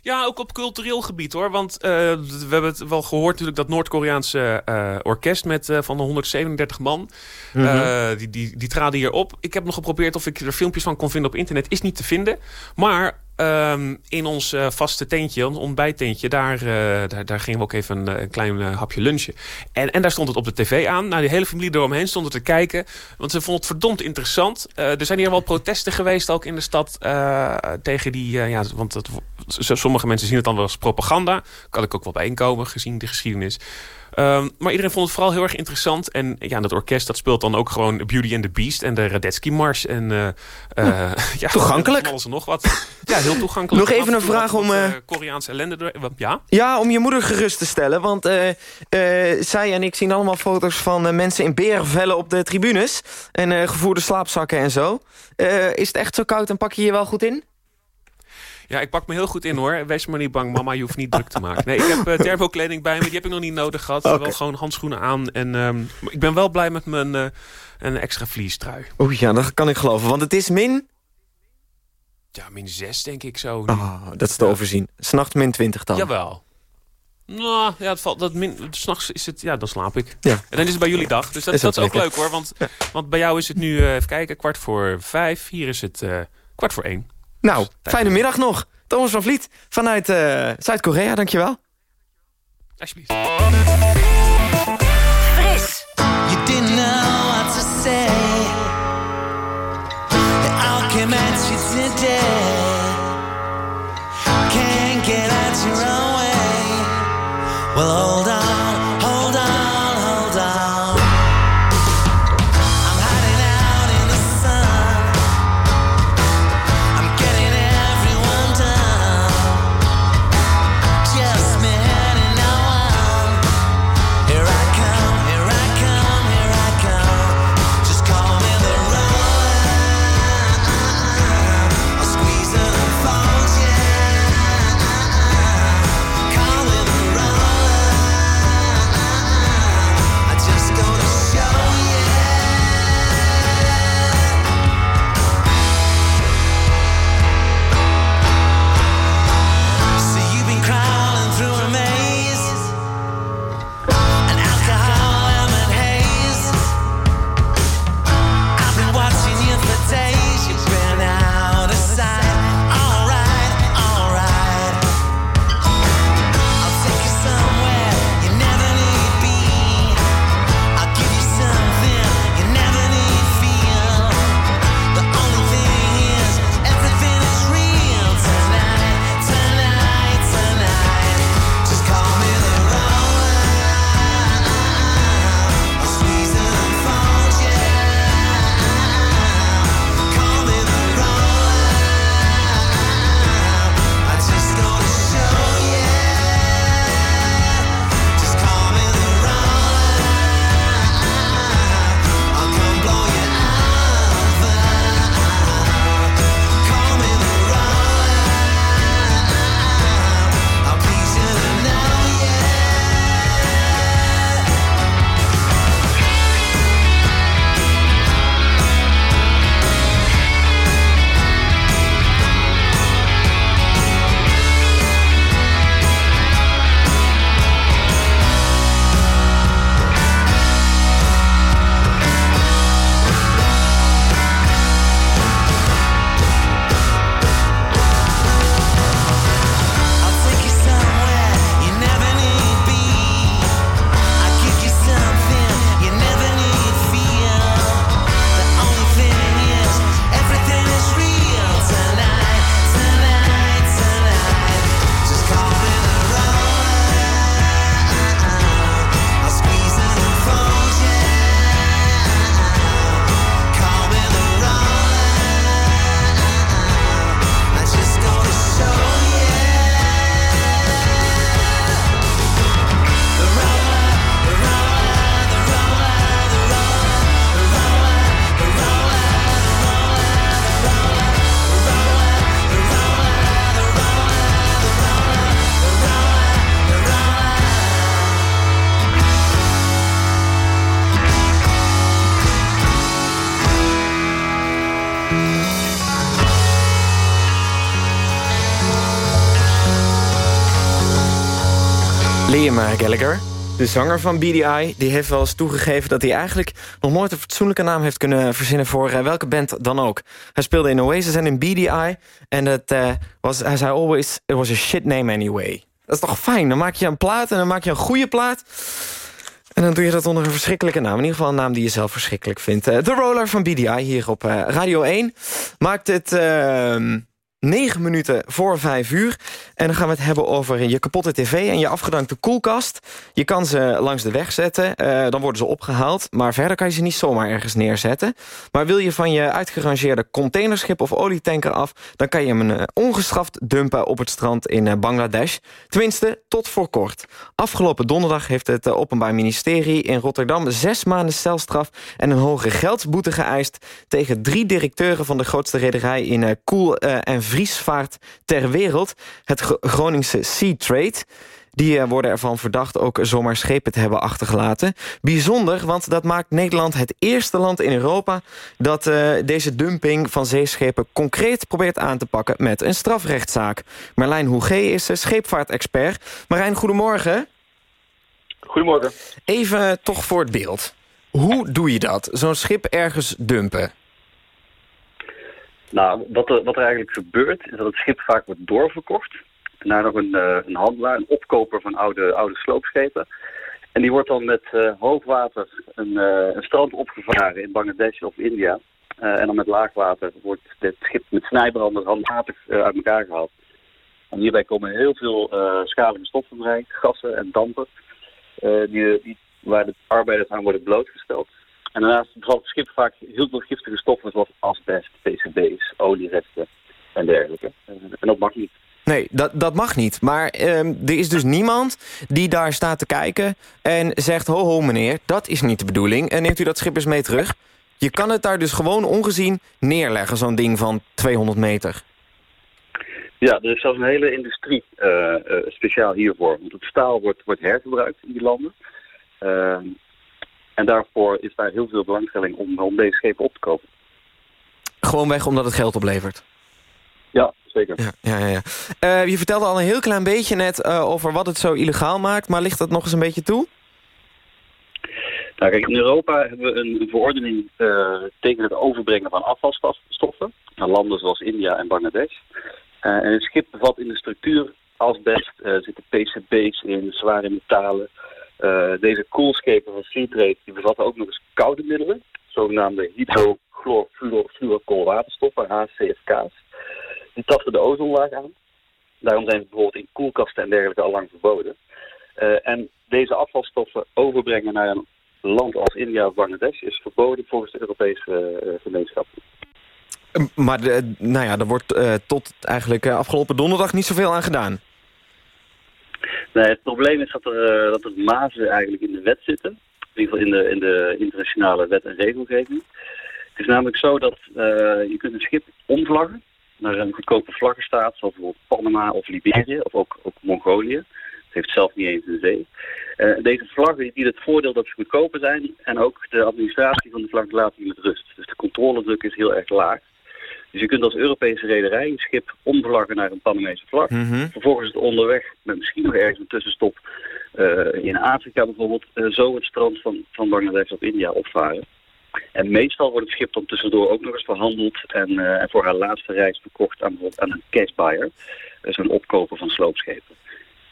Ja, ook op cultureel gebied hoor. Want we hebben het wel gehoord natuurlijk dat Noord-Koreaanse orkest met van de 137 man. Mhm. die, die, die traden hier op. Ik heb nog geprobeerd of ik er filmpjes van kon vinden op internet. Is niet te vinden. Maar ehm, in ons eh, vaste tentje, ons ontbijttentje, daar, eh, daar, daar gingen we ook even een, een klein eh, hapje lunchen. En, en daar stond het op de tv aan. Nou, die hele familie eromheen stond er te kijken. Want ze vonden het verdomd interessant. Eh, er zijn hier wel protesten geweest, ook in de stad, eh, tegen die... eh, ja, want z- sommige mensen zien het dan wel als propaganda. Kan ik ook wel bijeenkomen, gezien de geschiedenis. Ehm, maar iedereen vond het vooral heel erg interessant. En ja, dat orkest dat speelt dan ook gewoon Beauty and the Beast en de Radetzky Mars. En, eh, eh, ja, Toegankelijk. Alles en nog wat. Ja, heel toegankelijk. Nog even een vraag om, eh, Koreaanse ellende. Ja? Ja, om je moeder gerust te stellen. Want zij en ik zien allemaal foto's van mensen in berenvellen op de tribunes. En gevoerde slaapzakken en zo. Is het echt zo koud en pak je je wel goed in? Ja, ik pak me heel goed in hoor. Wees maar niet bang, mama, je hoeft niet druk te maken. Nee, ik heb uh, thermokleding bij me, die heb ik nog niet nodig gehad. Oké. Wel gewoon handschoenen aan. En ehm, ik ben wel blij met mijn eh, een extra vliestrui. Oeh ja, dat kan ik geloven. Want het is min... Ja, min 6 denk ik zo. Oh, dat is te overzien. S'nachts min 20 dan. Jawel. Nou, ja, het valt, dat min, s'nachts is het, ja, dan slaap ik. Ja. En dan is het bij jullie dag. Dus dat, Is dat ook is ook lekker. leuk hoor. Want, want bij jou is het nu, eh, even kijken, kwart voor vijf. Hier is het eh, kwart voor één. Nou, fijne middag nog. Thomas van Vliet vanuit eh, Zuid-Korea, dankjewel. Alsjeblieft. Fris. You didn't know what to say. Come at you today. Can't get out your own way. Well, De zanger van BDI die heeft wel eens toegegeven... dat hij eigenlijk nog nooit een fatsoenlijke naam heeft kunnen verzinnen... voor eh, welke band dan ook. Hij speelde in Oasis en in BDI. En het, uh, was, hij zei always, it was a shit name anyway. Dat is toch fijn? Dan maak je een plaat en dan maak je een goede plaat... En dan doe je dat onder een verschrikkelijke naam. In ieder geval een naam die je zelf verschrikkelijk vindt. De Roller van BDI hier op Radio 1 maakt het... Ehm, 9 minuten voor 5 uur. En dan gaan we het hebben over je kapotte tv en je afgedankte koelkast. Je kan ze langs de weg zetten, uh, dan worden ze opgehaald. Maar verder kan je ze niet zomaar ergens neerzetten. Maar wil je van je uitgerangeerde containerschip of olietanker af... dan kan je hem uh, ongestraft dumpen op het strand in uh, Bangladesh. Tenminste, tot voor kort. Afgelopen donderdag heeft het Openbaar Ministerie in Rotterdam... zes maanden celstraf en een hoge geldsboete geëist... tegen drie directeuren van de grootste rederij in Koel en vriesvaart ter wereld. Het Groningse Sea Trade. Die eh, worden ervan verdacht ook zomaar schepen te hebben achtergelaten. Bijzonder, want dat maakt Nederland het eerste land in Europa... dat uh, deze dumping van zeeschepen concreet probeert aan te pakken... met een strafrechtszaak. Marlijn Hoege is scheepvaartexpert. Marijn, goedemorgen. Goedemorgen. Even toch voor het beeld. Hoe doe je dat? Zo'n schip ergens dumpen? Nou, wat er, wat er eigenlijk gebeurt, is dat het schip vaak wordt doorverkocht naar nog een, uh, een handelaar, een opkoper van oude, oude sloopschepen. En die wordt dan met uh, hoogwater een, uh, een, strand opgevaren in Bangladesh of India. en dan met laagwater wordt dit schip met snijbrander handmatig uit elkaar gehaald. En hierbij komen heel veel schadelijke stoffen vrij, gassen en dampen, die, die, waar de arbeiders aan worden blootgesteld. En daarnaast bevat het schip vaak heel veel giftige stoffen zoals asbest, PCB's, olieresten en dergelijke. En dat mag niet. Nee, dat, dat mag niet. Maar ehm, er is dus niemand die daar staat te kijken en zegt... ho ho meneer, dat is niet de bedoeling en neemt u dat schip eens mee terug. Je kan het daar dus gewoon ongezien neerleggen, zo'n ding van 200 meter. Ja, er is zelfs een hele industrie uh, uh, speciaal hiervoor. Want het staal wordt, wordt hergebruikt in die landen. Uh, en daarvoor is daar heel veel belangstelling om, om deze schepen op te kopen. Gewoon weg omdat het geld oplevert? Ja, zeker. Ja, ja, ja. Uh, je vertelde al een heel klein beetje net uh, over wat het zo illegaal maakt. Maar ligt dat nog eens een beetje toe? Nou, kijk, in Europa hebben we een verordening uh, tegen het overbrengen van afvalstoffen naar landen zoals India en Bangladesh. en het schip bevat in de structuur asbest, zitten PCB's in, zware metalen, deze koelschepen van Seatrade die bevatten ook nog eens koude middelen, zogenaamde hydrochlorfluorkoolwaterstoffen, HCFK's. Die tasten de ozonlaag aan. Daarom zijn ze bijvoorbeeld in koelkasten en dergelijke al lang verboden. Uh, en deze afvalstoffen overbrengen naar een land als India of Bangladesh is verboden volgens de Europese uh, gemeenschap. Maar de, nou ja, er wordt tot eigenlijk afgelopen donderdag niet zoveel aan gedaan. Nee, het probleem is dat er, uh, dat er mazen eigenlijk in de wet zitten. In ieder geval in de, in de internationale wet en regelgeving. Het is namelijk zo dat uh, je kunt een schip omvlaggen naar een goedkope vlaggenstaat, zoals bijvoorbeeld Panama of Liberië of ook, ook Mongolië. Het heeft zelf niet eens een zee. Uh, deze vlaggen bieden het voordeel dat ze goedkoper zijn en ook de administratie van de vlag laat je met rust. Dus de controledruk is heel erg laag. Dus je kunt als Europese rederij een schip omvlaggen naar een Panamese vlag. Mm -hmm. Vervolgens het onderweg, met misschien nog ergens een tussenstop uh, in Afrika bijvoorbeeld, uh, zo het strand van, van Bangladesh op India opvaren. En meestal wordt het schip dan tussendoor ook nog eens verhandeld en, uh, en voor haar laatste reis verkocht aan, aan een cash buyer. Dus een opkoper van sloopschepen.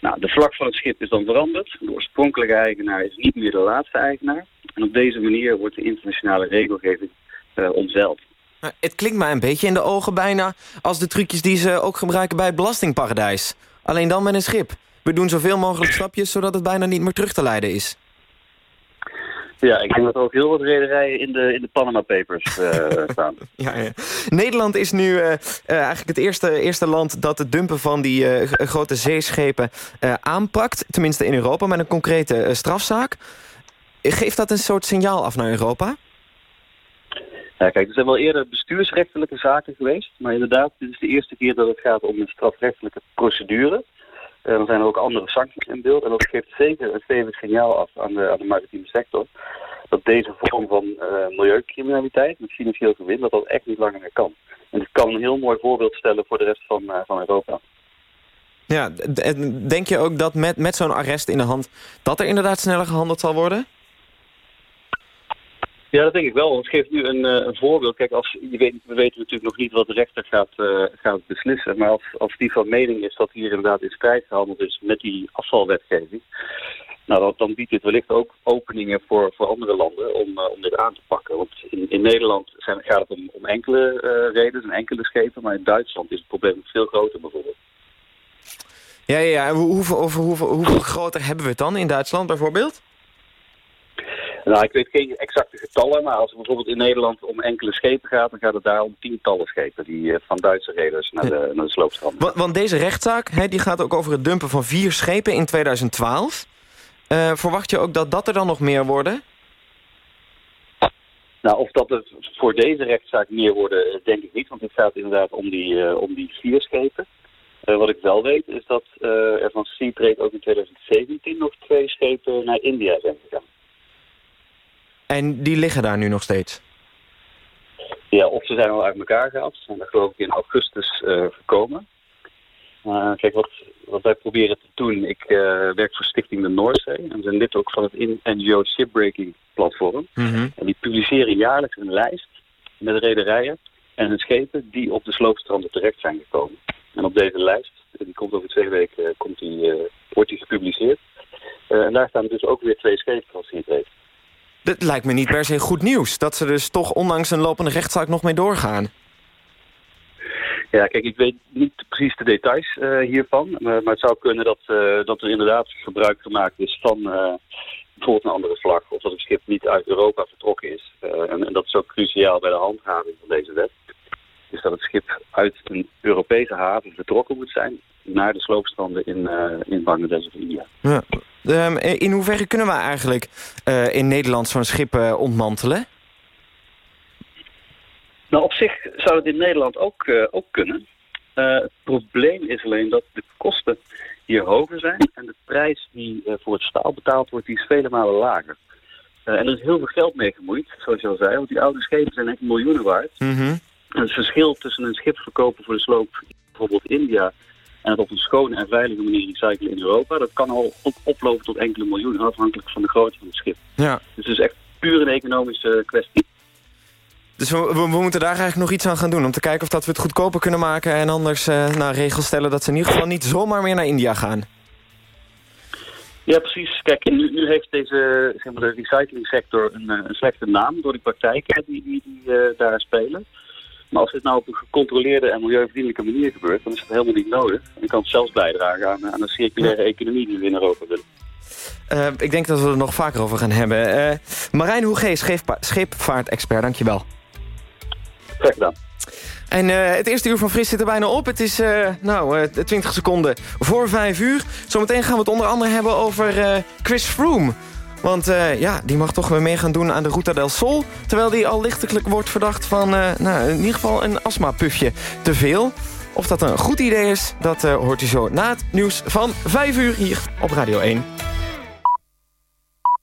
Nou, de vlag van het schip is dan veranderd. De oorspronkelijke eigenaar is niet meer de laatste eigenaar. En op deze manier wordt de internationale regelgeving omzeild. Het klinkt mij een beetje in de ogen bijna als de trucjes die ze ook gebruiken bij het belastingparadijs. Alleen dan met een schip. We doen zoveel mogelijk stapjes zodat het bijna niet meer terug te leiden is. Ja, ik denk dat er ook heel wat rederijen in de, in de Panama Papers uh, staan. ja, ja. Nederland is nu uh, uh, eigenlijk het eerste, eerste land dat het dumpen van die grote zeeschepen aanpakt. Tenminste in Europa, met een concrete strafzaak. Geeft dat een soort signaal af naar Europa? Ja, kijk, er zijn wel eerder bestuursrechtelijke zaken geweest. Maar inderdaad, dit is de eerste keer dat het gaat om een strafrechtelijke procedure. Uh, dan zijn er ook andere sancties in beeld. En dat geeft zeker een stevig signaal af aan de, aan de maritieme sector. Dat deze vorm van uh, milieucriminaliteit met financieel gewin, dat dat echt niet langer kan. En het kan een heel mooi voorbeeld stellen voor de rest van, uh, van Europa. Ja, denk je ook dat met, met zo'n arrest in de hand... dat er inderdaad sneller gehandeld zal worden? Ja, dat denk ik wel. Het geeft nu een, eh, een voorbeeld. Kijk, als, je weet, we weten natuurlijk nog niet wat de rechter gaat, eh, gaat beslissen. Maar als, als die van mening is dat hier inderdaad in strijd gehandeld is met die afvalwetgeving. Nou, dan, biedt dit wellicht ook openingen voor, voor andere landen om, eh, om dit aan te pakken. Want in, in Nederland zijn, gaat het om, om enkele eh redenen en enkele schepen. Maar in Duitsland is het probleem veel groter bijvoorbeeld. Ja, ja, ja. Hoe- hoeveel, hoeveel groter hebben we het dan in Duitsland bijvoorbeeld? Nou, ik weet geen exacte getallen, maar als het bijvoorbeeld in Nederland om enkele schepen gaat, dan gaat het daar om tientallen schepen die eh, van Duitse reders naar de, naar de sloopstranden. Want, want deze rechtszaak hè, die gaat ook over het dumpen van vier schepen in 2012. Eh, verwacht je ook dat dat er dan nog meer worden? Nou, of dat het voor deze rechtszaak meer worden, eh, denk ik niet, want het gaat inderdaad om die, om die vier schepen. Wat ik wel weet is dat er van Sea Trade ook in 2017 nog twee schepen naar India zijn gegaan. En die liggen daar nu nog steeds? Ja, of ze zijn al uit elkaar gehaald. Ze zijn geloof ik in augustus eh, gekomen. Uh, kijk, wat, wat wij proberen te doen, ik uh, werk voor Stichting de Noordzee. En we zijn lid ook van het NGO Shipbreaking Platform. Mm -hmm. En die publiceren jaarlijks een lijst met rederijen en hun schepen die op de sloopstranden terecht zijn gekomen. En op deze lijst, die komt over twee weken, komt die, uh, wordt die gepubliceerd. en daar staan dus ook weer twee schepen van Sea Dat lijkt me niet per se goed nieuws. Dat ze dus toch ondanks een lopende rechtszaak nog mee doorgaan. Ja, kijk, ik weet niet precies de details uh, hiervan. Uh, maar het zou kunnen dat, uh, dat er inderdaad gebruik gemaakt is van bijvoorbeeld een andere vlag. Of dat het schip niet uit Europa vertrokken is. En, en, dat is ook cruciaal bij de handhaving van deze wet. Dus dat het schip uit een Europese haven vertrokken moet zijn naar de sloopstranden in, in Bangladesh of India. Ja. Um, in hoeverre kunnen we eigenlijk in Nederland zo'n schip ontmantelen? Nou, op zich zou het in Nederland ook, uh, ook kunnen. Het probleem is alleen dat de kosten hier hoger zijn en de prijs die voor het staal betaald wordt, die is vele malen lager. en er is heel veel geld mee gemoeid, zoals je al zei, want die oude schepen zijn echt miljoenen waard. Mm -hmm. En het verschil tussen een schip verkopen voor de sloop bijvoorbeeld India en het op een schone en veilige manier recyclen in Europa, dat kan al ook oplopen tot enkele miljoenen, afhankelijk van de grootte van het schip. Ja. Dus het is echt puur een economische kwestie. Dus we, we, we, moeten daar eigenlijk nog iets aan gaan doen. Om te kijken of dat we het goedkoper kunnen maken. En anders uh, nou, regels stellen dat ze in ieder geval niet zomaar meer naar India gaan. Ja, precies. Kijk, nu, nu heeft deze zeg maar, de recyclingsector een, een slechte naam door die praktijken die, die, die uh, daar spelen. Maar als dit nou op een gecontroleerde en milieuvriendelijke manier gebeurt, dan is het helemaal niet nodig. En kan het zelfs bijdragen aan, aan een circulaire economie die we in Europa willen. Uh, ik denk dat we er nog vaker over gaan hebben. Uh, Marijn Hoege, scheepvaartexpert, dankjewel. Graag gedaan. En uh, het eerste uur van Fris zit er bijna op. Het is nou, uh, 20 seconden voor 5 uur. Zometeen gaan we het onder andere hebben over Chris Froome. Want ja, die mag toch weer mee gaan doen aan de Ruta del Sol. Terwijl die al lichtelijk wordt verdacht van nou, in ieder geval een astmapufje te veel. Of dat een goed idee is, dat hoort u zo na het nieuws van 5 uur hier op Radio 1.